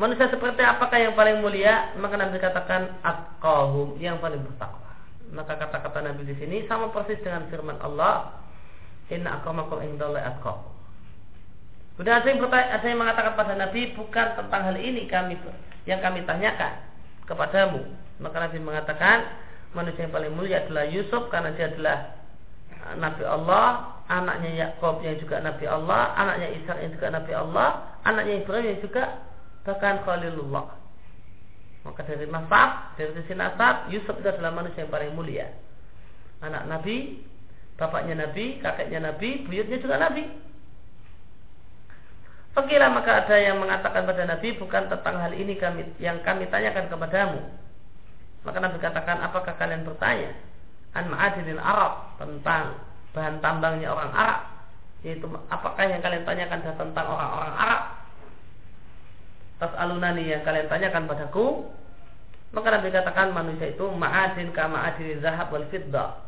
manusia seperti apakah yang paling mulia? Maka Nabi katakan akahum yang paling bertakwa. Maka kata-kata Nabi di sini sama persis dengan firman Allah inna akamakum indallahi atqakum Kemudian ada yang, bertanya, ada yang mengatakan pada Nabi bukan tentang hal ini kami yang kami tanyakan kepadamu. Maka Nabi mengatakan manusia yang paling mulia adalah Yusuf karena dia adalah uh, Nabi Allah, anaknya Yakub yang juga Nabi Allah, anaknya Ishak yang juga Nabi Allah, anaknya Ibrahim yang juga bahkan Khalilullah. Maka dari nasab, dari sisi nasab, Yusuf itu adalah manusia yang paling mulia. Anak Nabi, bapaknya Nabi, kakeknya Nabi, buyutnya juga Nabi. Fakila maka ada yang mengatakan pada Nabi bukan tentang hal ini kami yang kami tanyakan kepadamu. Maka Nabi katakan apakah kalian bertanya an ma'adinil Arab tentang bahan tambangnya orang Arab yaitu apakah yang kalian tanyakan tentang orang-orang Arab tas alunani yang kalian tanyakan padaku maka Nabi katakan manusia itu ma'adin ka ma'adin zahab wal fiddah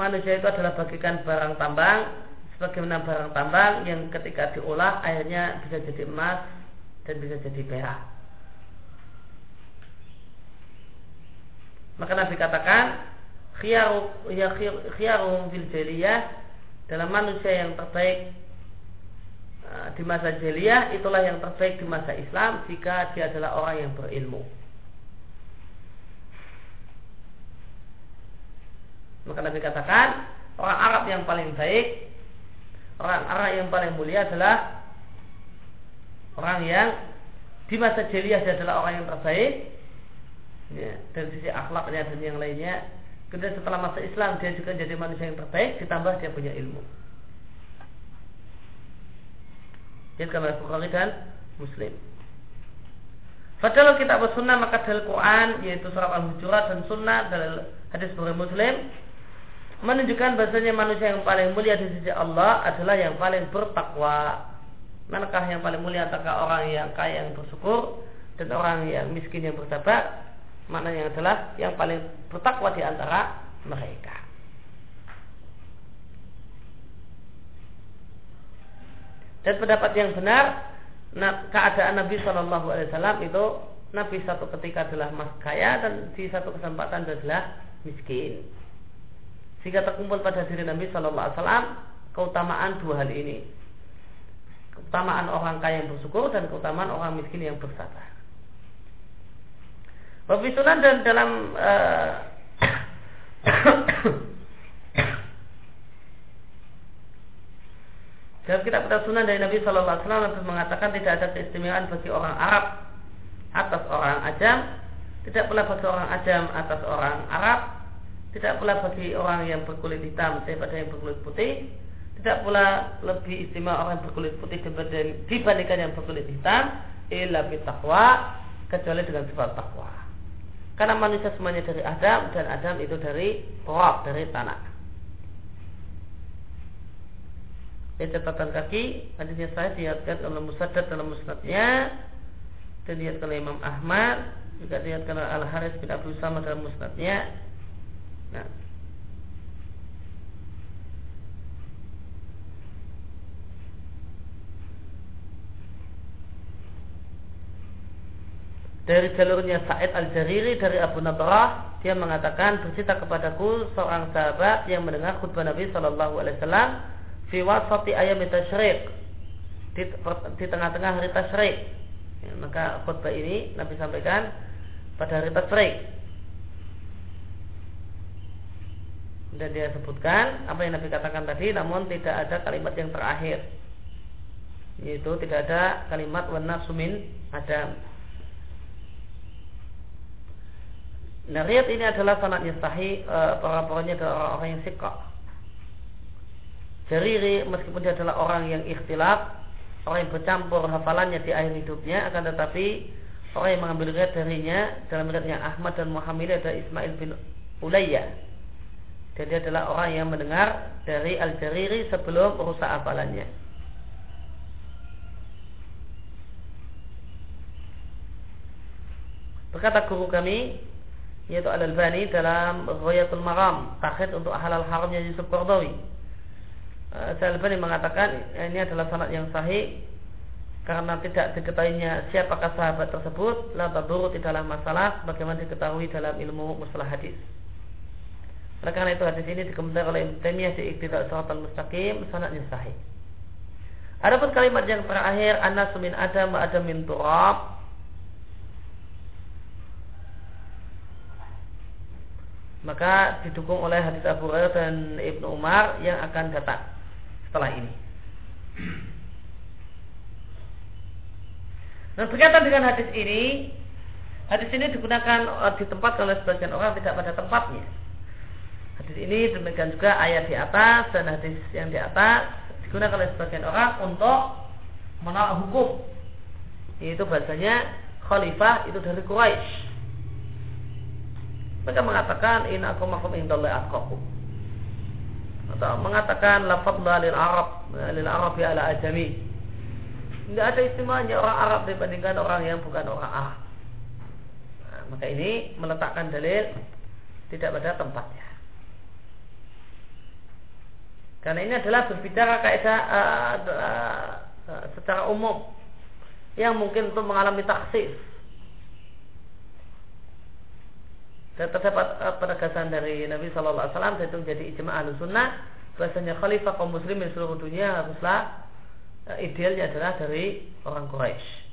manusia itu adalah bagikan barang tambang sebagaimana barang tambang yang ketika diolah akhirnya bisa jadi emas dan bisa jadi perak. Maka Nabi katakan khiyaru ya khiyaruhum fil dalam manusia yang terbaik di masa jahiliyah itulah yang terbaik di masa Islam jika dia adalah orang yang berilmu. Maka Nabi katakan orang Arab yang paling baik orang-orang yang paling mulia adalah orang yang di masa jeliah dia adalah orang yang terbaik. Ya, dari sisi akhlaknya dan yang lainnya. Kemudian setelah masa Islam dia juga jadi manusia yang terbaik ditambah dia punya ilmu jadi oleh Bukhari dan Muslim Padahal kita sunnah maka dalil Quran yaitu surat Al-Hujurat dan sunnah dalil hadis Bukhari Muslim menunjukkan bahasanya manusia yang paling mulia di sisi Allah adalah yang paling bertakwa. Manakah yang paling mulia antara orang yang kaya yang bersyukur dan orang yang miskin yang bersabar? Maknanya adalah yang paling bertakwa di antara mereka. Dan pendapat yang benar, keadaan Nabi Shallallahu Alaihi Wasallam itu Nabi satu ketika adalah mas kaya dan di satu kesempatan adalah miskin. Sehingga terkumpul pada diri Nabi Shallallahu Alaihi Wasallam keutamaan dua hal ini. Keutamaan orang kaya yang bersyukur dan keutamaan orang miskin yang bersabar. Bapak dan dalam uh, dalam kitab kitab sunan dari Nabi Shallallahu Alaihi mengatakan tidak ada keistimewaan bagi orang Arab atas orang Ajam, tidak pula bagi orang Ajam atas orang Arab, tidak pula bagi orang yang berkulit hitam daripada yang berkulit putih. Tidak pula lebih istimewa orang yang berkulit putih dibandingkan yang berkulit hitam. Illa takwa kecuali dengan sifat takwa. Karena manusia semuanya dari Adam dan Adam itu dari roh, dari tanah. Ini catatan kaki hadisnya saya dilihatkan oleh Musaddad dalam musnadnya dan dilihatkan oleh Imam Ahmad juga dilihatkan oleh Al Haris bin Abu Sama dalam musnadnya Nah. Dari jalurnya Sa'id Al-Jariri dari Abu Nadrah dia mengatakan bercerita kepadaku seorang sahabat yang mendengar khutbah Nabi Shallallahu Alaihi Wasallam fi wasati ayam tasyrik di, di tengah-tengah hari tasyrik ya, maka khutbah ini Nabi sampaikan pada hari tasyrik dan dia sebutkan apa yang Nabi katakan tadi namun tidak ada kalimat yang terakhir. Yaitu tidak ada kalimat warna sumin adam. Nah, riat ini adalah sanatnya sahih e, para pokoknya adalah orang-orang yang sikok. Jariri meskipun dia adalah orang yang ikhtilaf, orang yang bercampur hafalannya di akhir hidupnya, akan tetapi orang yang mengambil riat darinya dalam riatnya Ahmad dan Muhammad adalah Ismail bin Ulayya dan dia adalah orang yang mendengar dari Al-Jariri sebelum rusak hafalannya. Berkata guru kami yaitu Al-Albani dalam Ghayatul Maram takhid untuk halal haramnya Yusuf Qardawi. Uh, Al-Albani mengatakan ini adalah sanad yang sahih karena tidak diketahuinya siapakah sahabat tersebut la taduru tidaklah masalah bagaimana diketahui dalam ilmu mustalah hadis. Oleh karena itu hadis ini dikomentar oleh Ibnu Taimiyah di Iqtida Shiratal Mustaqim sanadnya sahih. Adapun kalimat yang terakhir anas min adam wa adam min turab maka didukung oleh hadis Abu Hurairah dan Ibnu Umar yang akan datang setelah ini. Nah berkaitan dengan hadis ini, hadis ini digunakan eh, di tempat oleh sebagian orang tidak pada tempatnya. Hadis ini demikian juga ayat di atas dan hadis yang di atas digunakan oleh sebagian orang untuk menolak hukum. Yaitu bahasanya khalifah itu dari Quraisy. Mereka mengatakan in aku makum indallahi atqakum. Atau mengatakan lafadz lil Arab lil Arab ya ala ajami. Tidak ada istimewanya orang Arab dibandingkan orang yang bukan orang Arab. Nah, maka ini meletakkan dalil tidak pada tempatnya. Karena ini adalah berbicara kaidah uh, uh, uh, secara umum yang mungkin untuk mengalami taksis. Dan terdapat uh, penegasan dari Nabi Shallallahu Alaihi Wasallam itu menjadi ijma ahlu sunnah bahasanya khalifah kaum muslimin seluruh dunia haruslah uh, idealnya adalah dari orang Quraisy.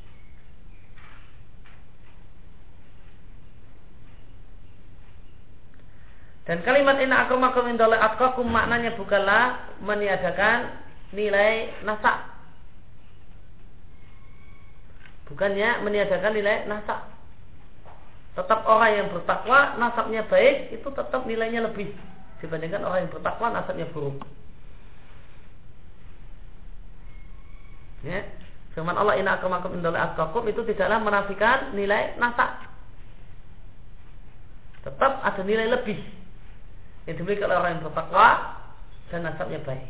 Dan kalimat inna akramakum indallahi atqakum maknanya bukanlah meniadakan nilai nasab. Bukannya meniadakan nilai nasab. Tetap orang yang bertakwa nasabnya baik itu tetap nilainya lebih dibandingkan orang yang bertakwa nasabnya buruk. Ya. Firman Allah inna akramakum indallahi atqakum itu tidaklah menafikan nilai nasab. Tetap ada nilai lebih yang dimiliki oleh orang yang bertakwa dan nasabnya baik.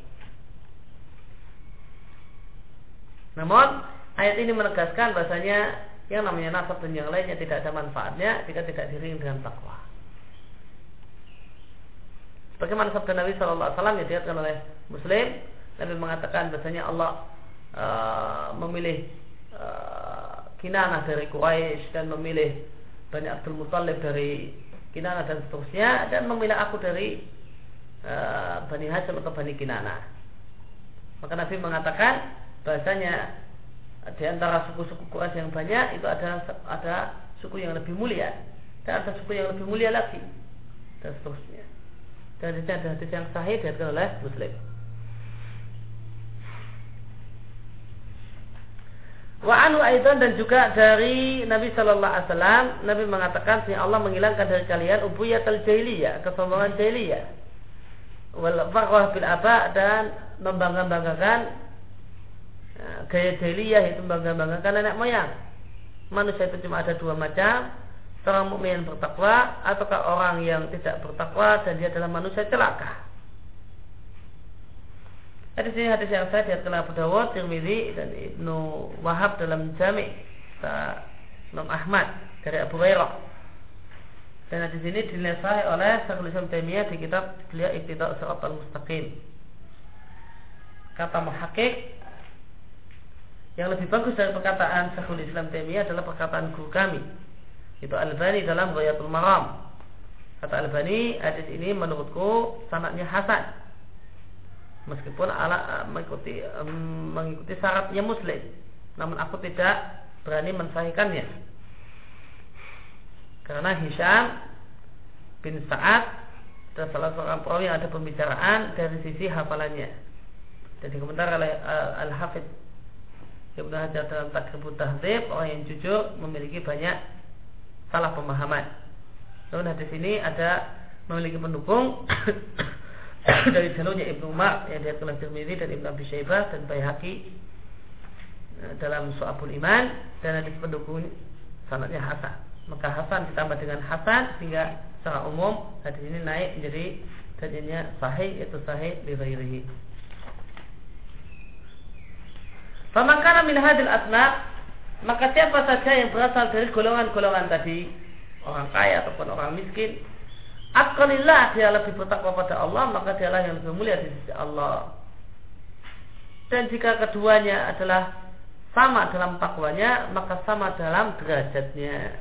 Namun ayat ini menegaskan bahasanya yang namanya nasab dan yang lainnya tidak ada manfaatnya jika tidak diring dengan takwa. Bagaimana sabda Nabi Shallallahu Alaihi Wasallam yang dilihatkan oleh Muslim, Nabi mengatakan bahasanya Allah uh, memilih uh, Kinanah dari Quraisy dan memilih Bani Abdul Muthalib dari Kinanah dan seterusnya dan memilih aku dari uh, Bani Hashim atau Bani Kinanah. Maka Nabi mengatakan bahasanya di antara suku-suku Quraisy yang banyak itu ada ada suku yang lebih mulia dan ada suku yang lebih mulia lagi dan seterusnya. Dan ini ada hadis yang sahih diriwayatkan oleh Muslim. Wa anu aidan dan juga dari Nabi Shallallahu Alaihi Wasallam Nabi mengatakan si Allah menghilangkan dari kalian ubuyatul jahiliyah kesombongan jahiliyah wal bil aba dan membangga-banggakan Ya, gaya jahiliyah itu bangga-banggakan nenek moyang. Manusia itu cuma ada dua macam, seorang mukmin yang bertakwa ataukah orang yang tidak bertakwa dan dia adalah manusia celaka. Ada sini hadis yang saya diriwayatkan Abu Dawud, Tirmidzi dan Ibnu Wahab dalam Jami' Imam Ahmad dari Abu Hurairah. Dan hadis ini dinasai oleh Syekhul Islam Taimiyah di kitab beliau Iqtida' Shiratal Mustaqim. Kata muhaqqiq yang lebih bagus dari perkataan Syekhul Islam Taimiyah adalah perkataan guru kami. Itu Al-Bani dalam Ghayatul Maram. Kata Al-Bani, hadis ini menurutku sanatnya hasan. Meskipun ala mengikuti mengikuti syaratnya muslim. Namun aku tidak berani mensahihkannya. Karena Hisham bin Sa'ad adalah salah seorang perawi yang ada pembicaraan dari sisi hafalannya. Dan dikomentar oleh Al-Hafidh Ibnu Hajar dalam Takribut Tahzib orang yang jujur memiliki banyak salah pemahaman. Namun hadis ini ada memiliki pendukung [coughs] dari jalurnya Ibnu Umar yang dia oleh Tirmidzi dan Ibnu Abi Syaibah dan Baihaqi eh, dalam Su'abul Iman dan hadis pendukung sanadnya Hasan. Maka Hasan ditambah dengan Hasan sehingga secara umum hadis ini naik menjadi jadinya sahih yaitu sahih li Famakana min hadil asma maka siapa saja yang berasal dari golongan-golongan tadi orang kaya ataupun orang miskin akalillah dia lebih bertakwa pada Allah maka dialah yang lebih mulia di sisi Allah dan jika keduanya adalah sama dalam takwanya maka sama dalam derajatnya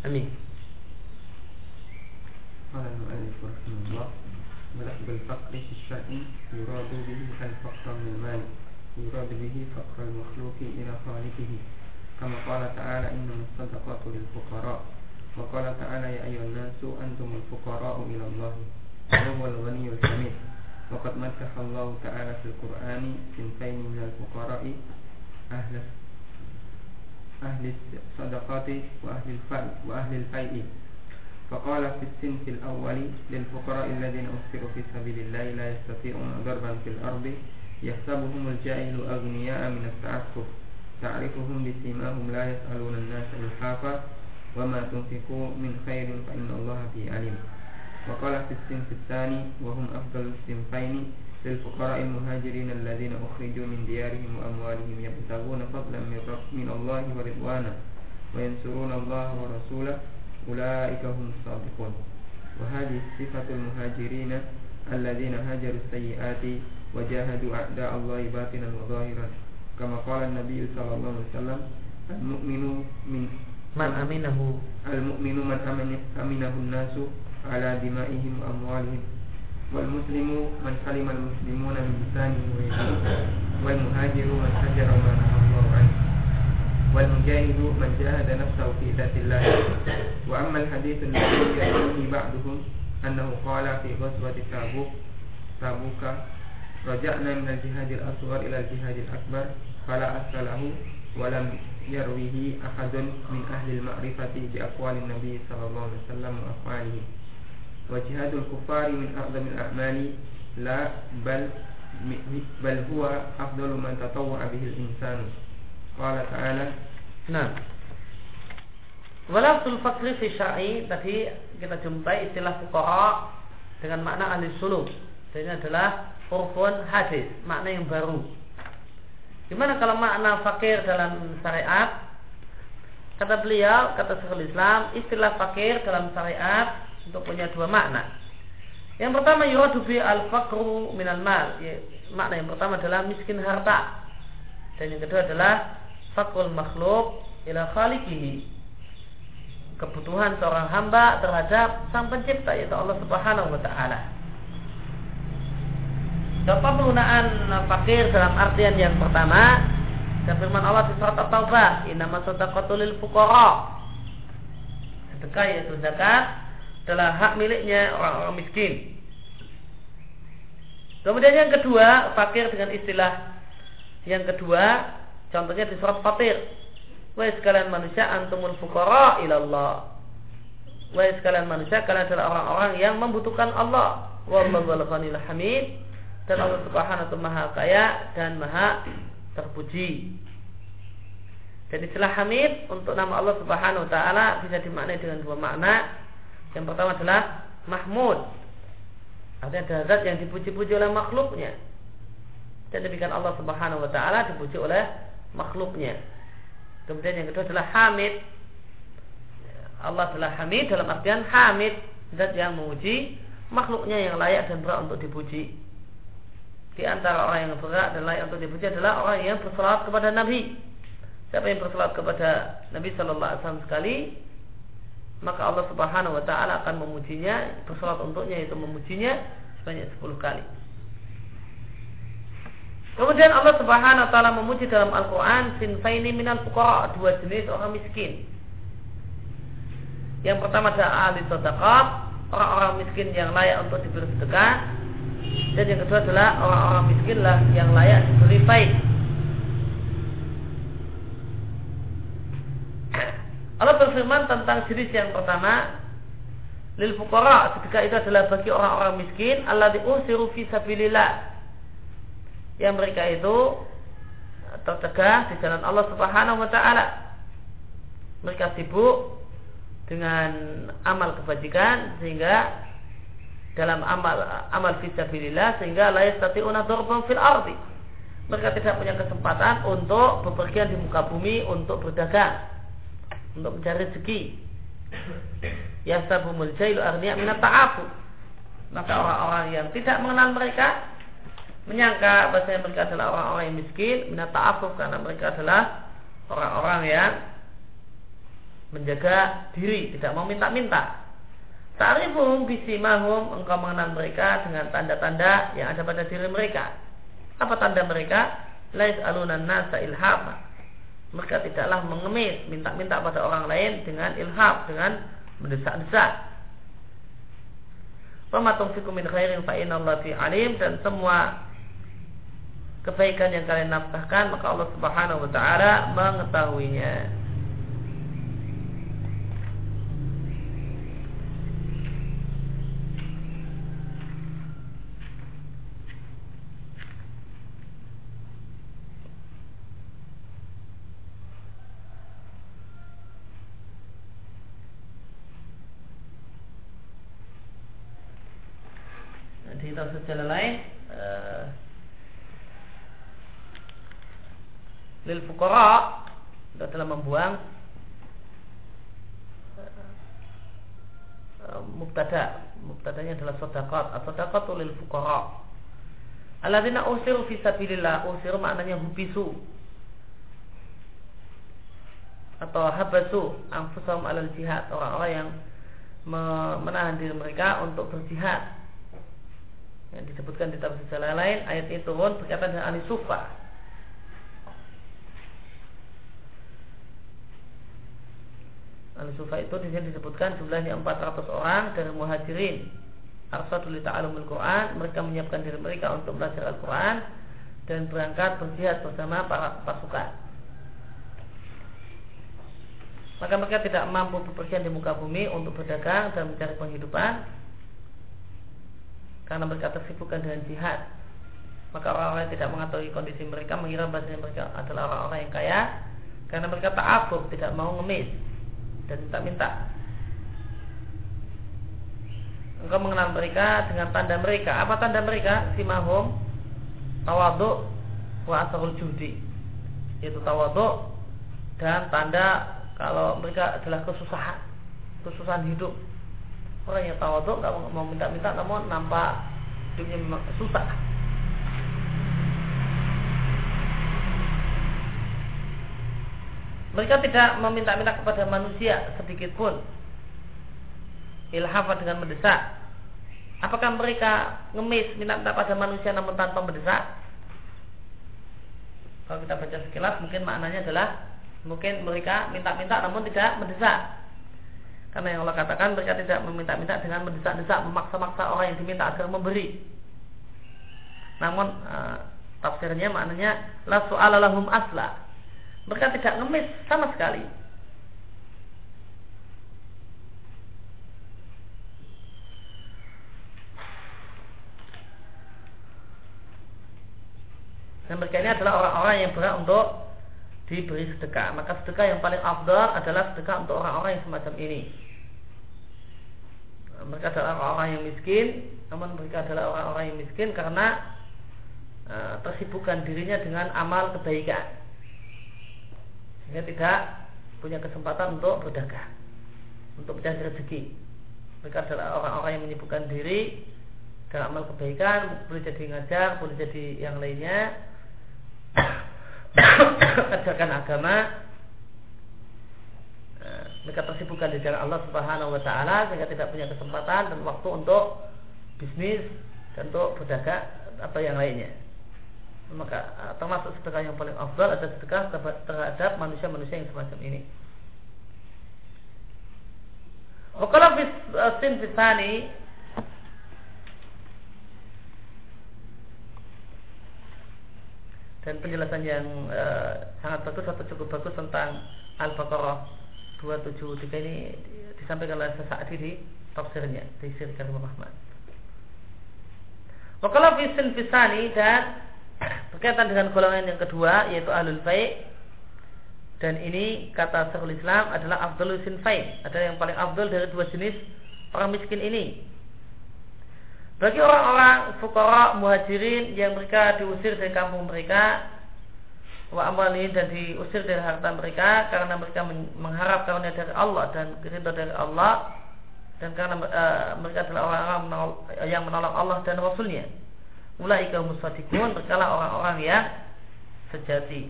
Amin.
قال المؤلف رحمه الله ولفظ الفقر في الشأن يراد به الفقر من المال يراد به فقر المخلوق إلى خالقه. كما قال تعالى إنما الصدقات للفقراء وقال تعالى يا أيها الناس أنتم الفقراء إلى الله وهو الغني الحميد. وقد مدح الله تعالى في القرآن سنتين من الفقراء أهل أهل الصدقات وأهل الفيء وأهل الفيء. فقال في السنف الأول للفقراء الذين أسروا في سبيل الله لا يستطيعون ضربا في الأرض يحسبهم الجاهل أغنياء من التعفف. تعرفهم بسيماهم لا يسألون الناس إلحافا وما تنفقوا من خير فإن الله به عليم. وقال في السنف الثاني وهم أفضل السنفين للفقراء المهاجرين الذين أخرجوا من ديارهم وأموالهم يبتغون فضلا من الله ورضوانا وينصرون الله ورسوله أولئك هم الصادقون. وهذه صفة المهاجرين الذين هاجروا السيئات وجاهدوا أعداء الله باطنا وظاهرا. كما قال النبي صلى الله عليه وسلم المؤمن من
من أمنه.
المؤمن من أمن أمنه الناس على دمائهم وأموالهم. والمسلم من سلم المسلمون من لسانه ويده. والمهاجر من هجر ما نهى الله عنه. والمجاهد من جاهد نفسه في ذات الله وأما الحديث الذي يرويه بعضهم أنه قال في غزوة تابوك تابوك
raja'na min al-jihadil asghar ila al-jihadil akbar fala aslahu wa lam yarwihi ahadun min ahli al-ma'rifati bi aqwalin nabi sallallahu alaihi wasallam wa af'alihi wa jihadul kufari min a'zamil a'mali la bal bal huwa afdalu man tatawwa bihi al-insanu qala ta'ala
nah Walafzul fakri fi syar'i tadi kita jumpai istilah fuqaha dengan makna ahli suluk. Ini adalah urfun hadis, makna yang baru. Gimana kalau makna fakir dalam syariat? Kata beliau, kata Syekhul Islam, istilah fakir dalam syariat untuk punya dua makna. Yang pertama yuradu bi al-faqru minal mal. Makna yang pertama adalah miskin harta. Dan yang kedua adalah fakul makhluk ila khaliqihi kebutuhan seorang hamba terhadap sang pencipta yaitu Allah Subhanahu wa taala. Contoh penggunaan fakir dalam artian yang pertama dan firman Allah di surat At-Taubah, "Innama shadaqatu lil fuqara." Sedekah yaitu zakat adalah hak miliknya orang-orang miskin. Kemudian yang kedua, fakir dengan istilah yang kedua, contohnya di surat Fatir, Wahai sekalian manusia antumul fuqara ilallah. Wahai sekalian manusia kalian adalah orang-orang yang membutuhkan Allah. Wallahu hamid. Dan Allah Subhanahu wa maha kaya dan maha terpuji. Dan istilah hamid untuk nama Allah Subhanahu wa taala bisa dimaknai dengan dua makna. Yang pertama adalah mahmud. Artinya zat yang dipuji-puji oleh makhluknya. Dan demikian Allah Subhanahu wa taala dipuji oleh makhluknya. Kemudian yang kedua adalah hamid. Allah adalah hamid dalam artian hamid zat yang memuji makhluknya yang layak dan berat untuk dipuji. Di antara orang yang berat dan layak untuk dipuji adalah orang yang bersolat kepada Nabi. Siapa yang bersolat kepada Nabi Shallallahu Alaihi Wasallam sekali, maka Allah Subhanahu Wa Taala akan memujinya, bersolat untuknya itu memujinya sebanyak 10 kali. Kemudian Allah Subhanahu wa taala memuji dalam Al-Qur'an sinfaini minal fuqara, dua jenis orang miskin. Yang pertama adalah ahli sedekah, orang-orang miskin yang layak untuk diberi sedekah. Dan yang kedua adalah orang-orang miskin lah yang layak diberi baik. Allah berfirman tentang jenis yang pertama lil fuqara sedekah itu adalah bagi orang-orang miskin Allah diusiru fi sabilillah yang mereka itu tercegah di jalan Allah Subhanahu wa taala. Mereka sibuk dengan amal kebajikan sehingga dalam amal amal fisabilillah sehingga la yastati'una darban fil ardi. Mereka tidak punya kesempatan untuk bepergian di muka bumi untuk berdagang, untuk mencari rezeki. Yastabumul jailu arniya minat ta'afu. Maka orang-orang yang tidak mengenal mereka menyangka bahasa mereka adalah orang-orang yang miskin, minat ta'afuf karena mereka adalah orang-orang yang menjaga diri, tidak mau minta-minta. Ta'rifuhum bisimahum, engkau mengenal mereka dengan tanda-tanda yang ada pada diri mereka. Apa tanda mereka? Lais alunan nasa ilham. Mereka tidaklah mengemis, minta-minta pada orang lain dengan ilham, dengan mendesak-desak. Pematung fikum min khairin fa alim dan semua kebaikan yang kalian nafkahkan maka Allah Subhanahu wa taala mengetahuinya. Di jalan lain lil fuqara itu adalah membuang uh, mubtada. Mubtadanya adalah sedekah. Sedekah lil fuqara. Alladzina usiru fi sabilillah. Usiru maknanya hubisu. Atau habasu anfusahum alal jihad. Orang-orang yang menahan diri mereka untuk berjihad. Yang disebutkan di tafsir lain ayat itu turun berkaitan dengan ahli Al-Sufa itu di sini disebutkan jumlahnya 400 orang dari muhajirin arsadu li ta'allumul Quran, mereka menyiapkan diri mereka untuk belajar Al-Quran dan berangkat berjihad bersama para pasukan. Maka mereka tidak mampu bepergian di muka bumi untuk berdagang dan mencari penghidupan karena mereka tersibukkan dengan jihad. Maka orang-orang tidak mengetahui kondisi mereka mengira bahasanya mereka adalah orang-orang yang kaya karena mereka tak takabur, tidak mau ngemis dan minta-minta. Engkau mengenal mereka dengan tanda mereka. Apa tanda mereka? Simahum tawaduk wa asarul judi. Yaitu tawaduk dan tanda kalau mereka adalah kesusahan, kesusahan hidup. Orang yang tawaduk nggak mau minta-minta namun nampak hidupnya memang susah. Mereka tidak meminta-minta kepada manusia sedikit pun ilhafat dengan mendesak. Apakah mereka ngemis minta-minta pada manusia namun tanpa mendesak? Kalau kita baca sekilas mungkin maknanya adalah mungkin mereka minta-minta namun tidak mendesak. Karena yang Allah katakan mereka tidak meminta-minta dengan mendesak-desak, memaksa-maksa orang yang diminta agar memberi. Namun uh, tafsirnya maknanya la su'alalahum asla. Mereka tidak ngemis sama sekali. Dan mereka ini adalah orang-orang yang berhak untuk diberi sedekah. Maka sedekah yang paling afdal adalah sedekah untuk orang-orang yang semacam ini. Mereka adalah orang-orang yang miskin, namun mereka adalah orang-orang yang miskin karena uh, tersibukkan dirinya dengan amal kebaikan. Sehingga tidak punya kesempatan untuk berdagang, untuk mencari rezeki. Mereka adalah orang-orang yang menyibukkan diri dengan amal kebaikan, boleh jadi ngajar, boleh jadi yang lainnya, [coughs] ajarkan agama mereka tersibukkan di jalan Allah Subhanahu wa taala sehingga tidak punya kesempatan dan waktu untuk bisnis dan untuk berdagang atau yang lainnya. Maka eh, termasuk sedekah yang paling afdal adalah sedekah terhadap manusia-manusia yang semacam ini. Wakala sin fisani dan penjelasan yang uh, sangat bagus atau cukup bagus tentang Al-Baqarah 273 ini disampaikan oleh sesaat di tafsirnya di Sir Karim Rahman. Wakala fisin fisani dan berkaitan dengan golongan yang kedua yaitu ahlul baik dan ini kata Syekhul Islam adalah afdalul sinfain adalah yang paling afdal dari dua jenis orang miskin ini. Bagi orang-orang fukara muhajirin yang mereka diusir dari kampung mereka wa amalin dan diusir dari harta mereka karena mereka mengharap karunia dari Allah dan ridha dari Allah dan karena uh, mereka adalah orang-orang yang menolak Allah dan Rasulnya. Mulai kaum musadikun mereka orang-orang yang sejati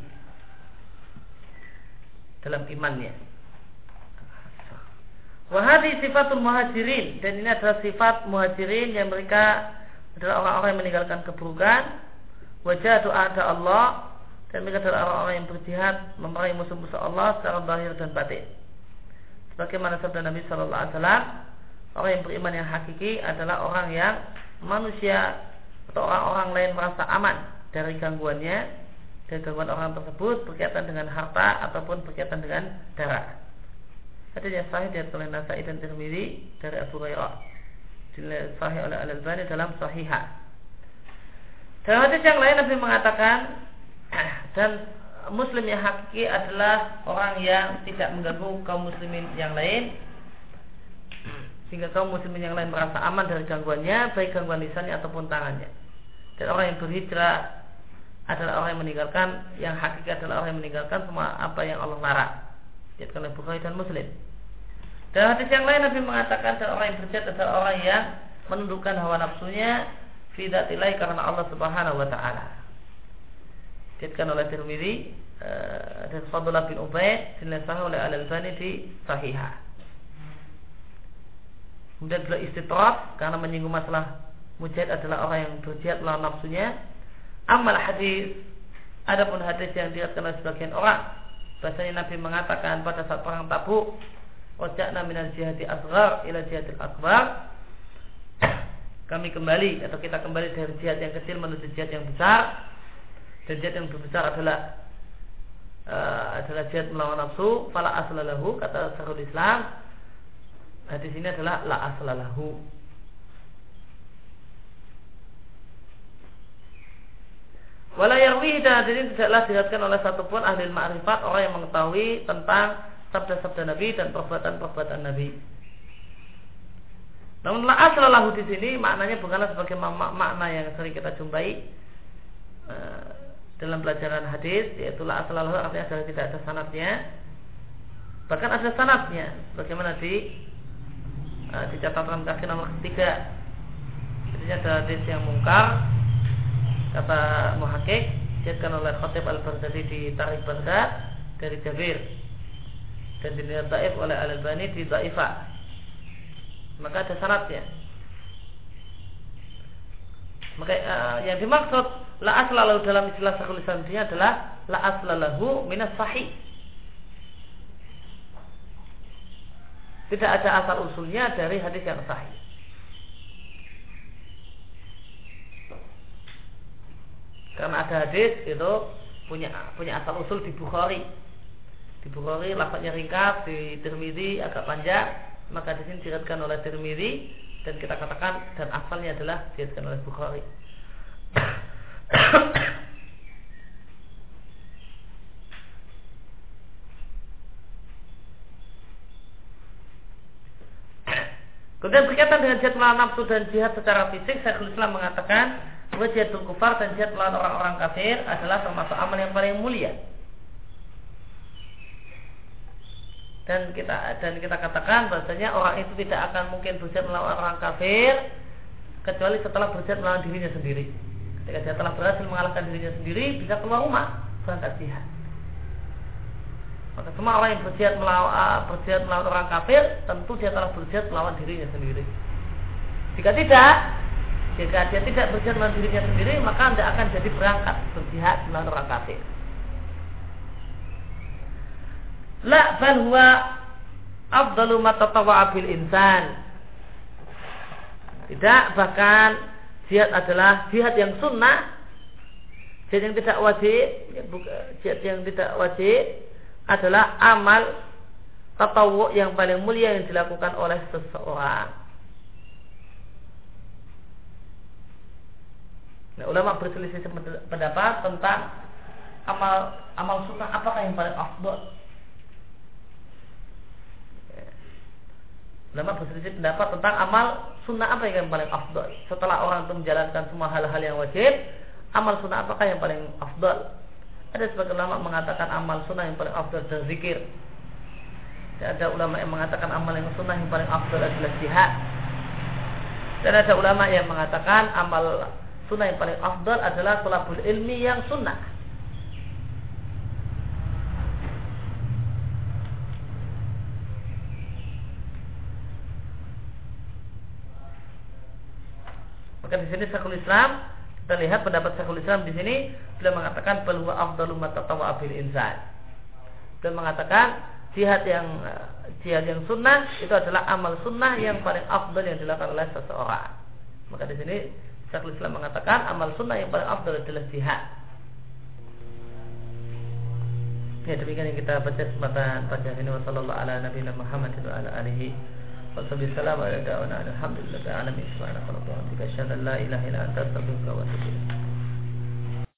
dalam imannya. Wahadi sifatul muhajirin dan ini adalah sifat muhajirin yang mereka adalah orang-orang yang meninggalkan keburukan. Wajah doa ada Allah dan mereka adalah orang-orang yang berjihad memerangi musuh-musuh Allah secara zahir dan batin. Sebagaimana sabda Nabi Shallallahu Alaihi Wasallam, orang yang beriman yang hakiki adalah orang yang manusia atau orang-orang lain merasa aman dari gangguannya dari gangguan orang tersebut berkaitan dengan harta ataupun berkaitan dengan darah. Ada yang sahih dari oleh Nasai dan Tirmidzi dari Abu Hurairah. Sahih oleh Al Albani dalam Sahihah. Dalam hadis yang lain Nabi mengatakan [clears throat] dan Muslim yang hakiki adalah orang yang tidak mengganggu kaum muslimin yang lain sehingga kaum muslimin yang lain merasa aman dari gangguannya baik gangguan lisannya ataupun tangannya dan orang yang berhijrah adalah orang yang meninggalkan yang hakiki adalah orang yang meninggalkan semua apa yang Allah larang Dikatakan oleh Bukhari dan Muslim. Dan hadis yang lain Nabi mengatakan orang yang berjihad adalah orang yang menundukkan hawa nafsunya fidatilai karena Allah Subhanahu wa taala. Dikatakan oleh Tirmidzi uh, dan Fadullah bin Ubay dinasah oleh Al-Albani di Sahihah. Kemudian adalah istitraf karena menyinggung masalah mujahid adalah orang yang berjihad melawan nafsunya. Amal hadis Adapun hadis yang diriatkan oleh sebagian orang Bahasanya Nabi mengatakan pada saat perang Tabuk, "Wajakna minal jihadi asghar ila jihadil akbar." kami kembali atau kita kembali dari jihad yang kecil menuju jihad yang besar dan jihad yang besar adalah uh, adalah jihad melawan nafsu fala aslalahu kata Syekhul Islam hadis ini adalah la aslalahu Wala yarwi dan ini tidaklah dilihatkan oleh satupun ahli ma'rifat orang yang mengetahui tentang sabda-sabda Nabi dan perbuatan-perbuatan Nabi. Namun la aslalahu di sini maknanya bukanlah sebagai makna yang sering kita jumpai uh, dalam pelajaran hadis yaitu la aslalahu artinya adalah tidak ada sanatnya. Bahkan ada sanatnya bagaimana di uh, di catatan kaki nomor ketiga. Jadi ada hadis yang mungkar kata muhakik dijadikan oleh Khatib Al-Baghdadi di Tarikh Baghdad dari Jabir. Dan dinilai taif oleh Al-Albani di Taifah maka ada syaratnya. Maka uh, yang dimaksud la aslalahu dalam istilah Syekhul Islam ini adalah la aslalahu minas sahih. Tidak ada asal usulnya dari hadis yang sahih karena ada hadis itu punya punya asal usul di Bukhari di Bukhari lafadznya ringkas di Tirmidzi agak panjang maka di sini diriatkan oleh Tirmidzi dan kita katakan dan asalnya adalah diriatkan oleh Bukhari. Kemudian berkaitan dengan jihad melawan nafsu dan jihad secara fisik, Syekhul Islam mengatakan jihad kufar dan jihad melawan orang-orang kafir adalah termasuk amal yang paling mulia. dan kita dan kita katakan bahasanya orang itu tidak akan mungkin berjihad melawan orang kafir kecuali setelah berjihad melawan dirinya sendiri. Ketika dia telah berhasil mengalahkan dirinya sendiri, bisa keluar rumah berangkat jihad. Maka semua orang yang berjihad melawan, uh, berjihad melawan orang kafir, tentu dia telah berjihad melawan dirinya sendiri. Jika tidak, jika dia tidak berjihad melawan dirinya sendiri, maka anda akan jadi berangkat berjihad melawan orang kafir. La bal huwa afdalu insan. Tidak, bahkan jihad adalah jihad yang sunnah, jihad yang tidak wajib, jihad yang tidak wajib adalah amal tatawu yang paling mulia yang dilakukan oleh seseorang. Nah, ulama berselisih pendapat tentang amal amal sunnah apakah yang paling afdol Ulama berselisih pendapat tentang amal sunnah apa yang paling afdol. Setelah orang itu menjalankan semua hal-hal yang wajib, amal sunnah apakah yang paling afdol? Ada sebagian ulama mengatakan amal sunnah yang paling afdol adalah zikir. Dan ada ulama yang mengatakan amal yang sunnah yang paling afdol adalah jihad. Dan ada ulama yang mengatakan amal sunnah yang paling afdol adalah tolabul ilmi yang sunnah. Maka di sini Syekhul Islam kita lihat pendapat Syekhul Islam di sini beliau mengatakan peluang afdalu matatawa abil insan. Beliau mengatakan jihad yang jihad yang sunnah itu adalah amal sunnah yang paling afdal yang dilakukan oleh seseorang. Maka di sini Syekhul Islam mengatakan amal sunnah yang paling afdal adalah jihad. Ya demikian yang kita baca kesempatan pada ini wasallallahu ala nabiyina Muhammad wa ala alihi wasallam salamu ala alamin subhanallahi wa bihamdihi asyhadu an la ilaha illa anta astaghfiruka wa atubu.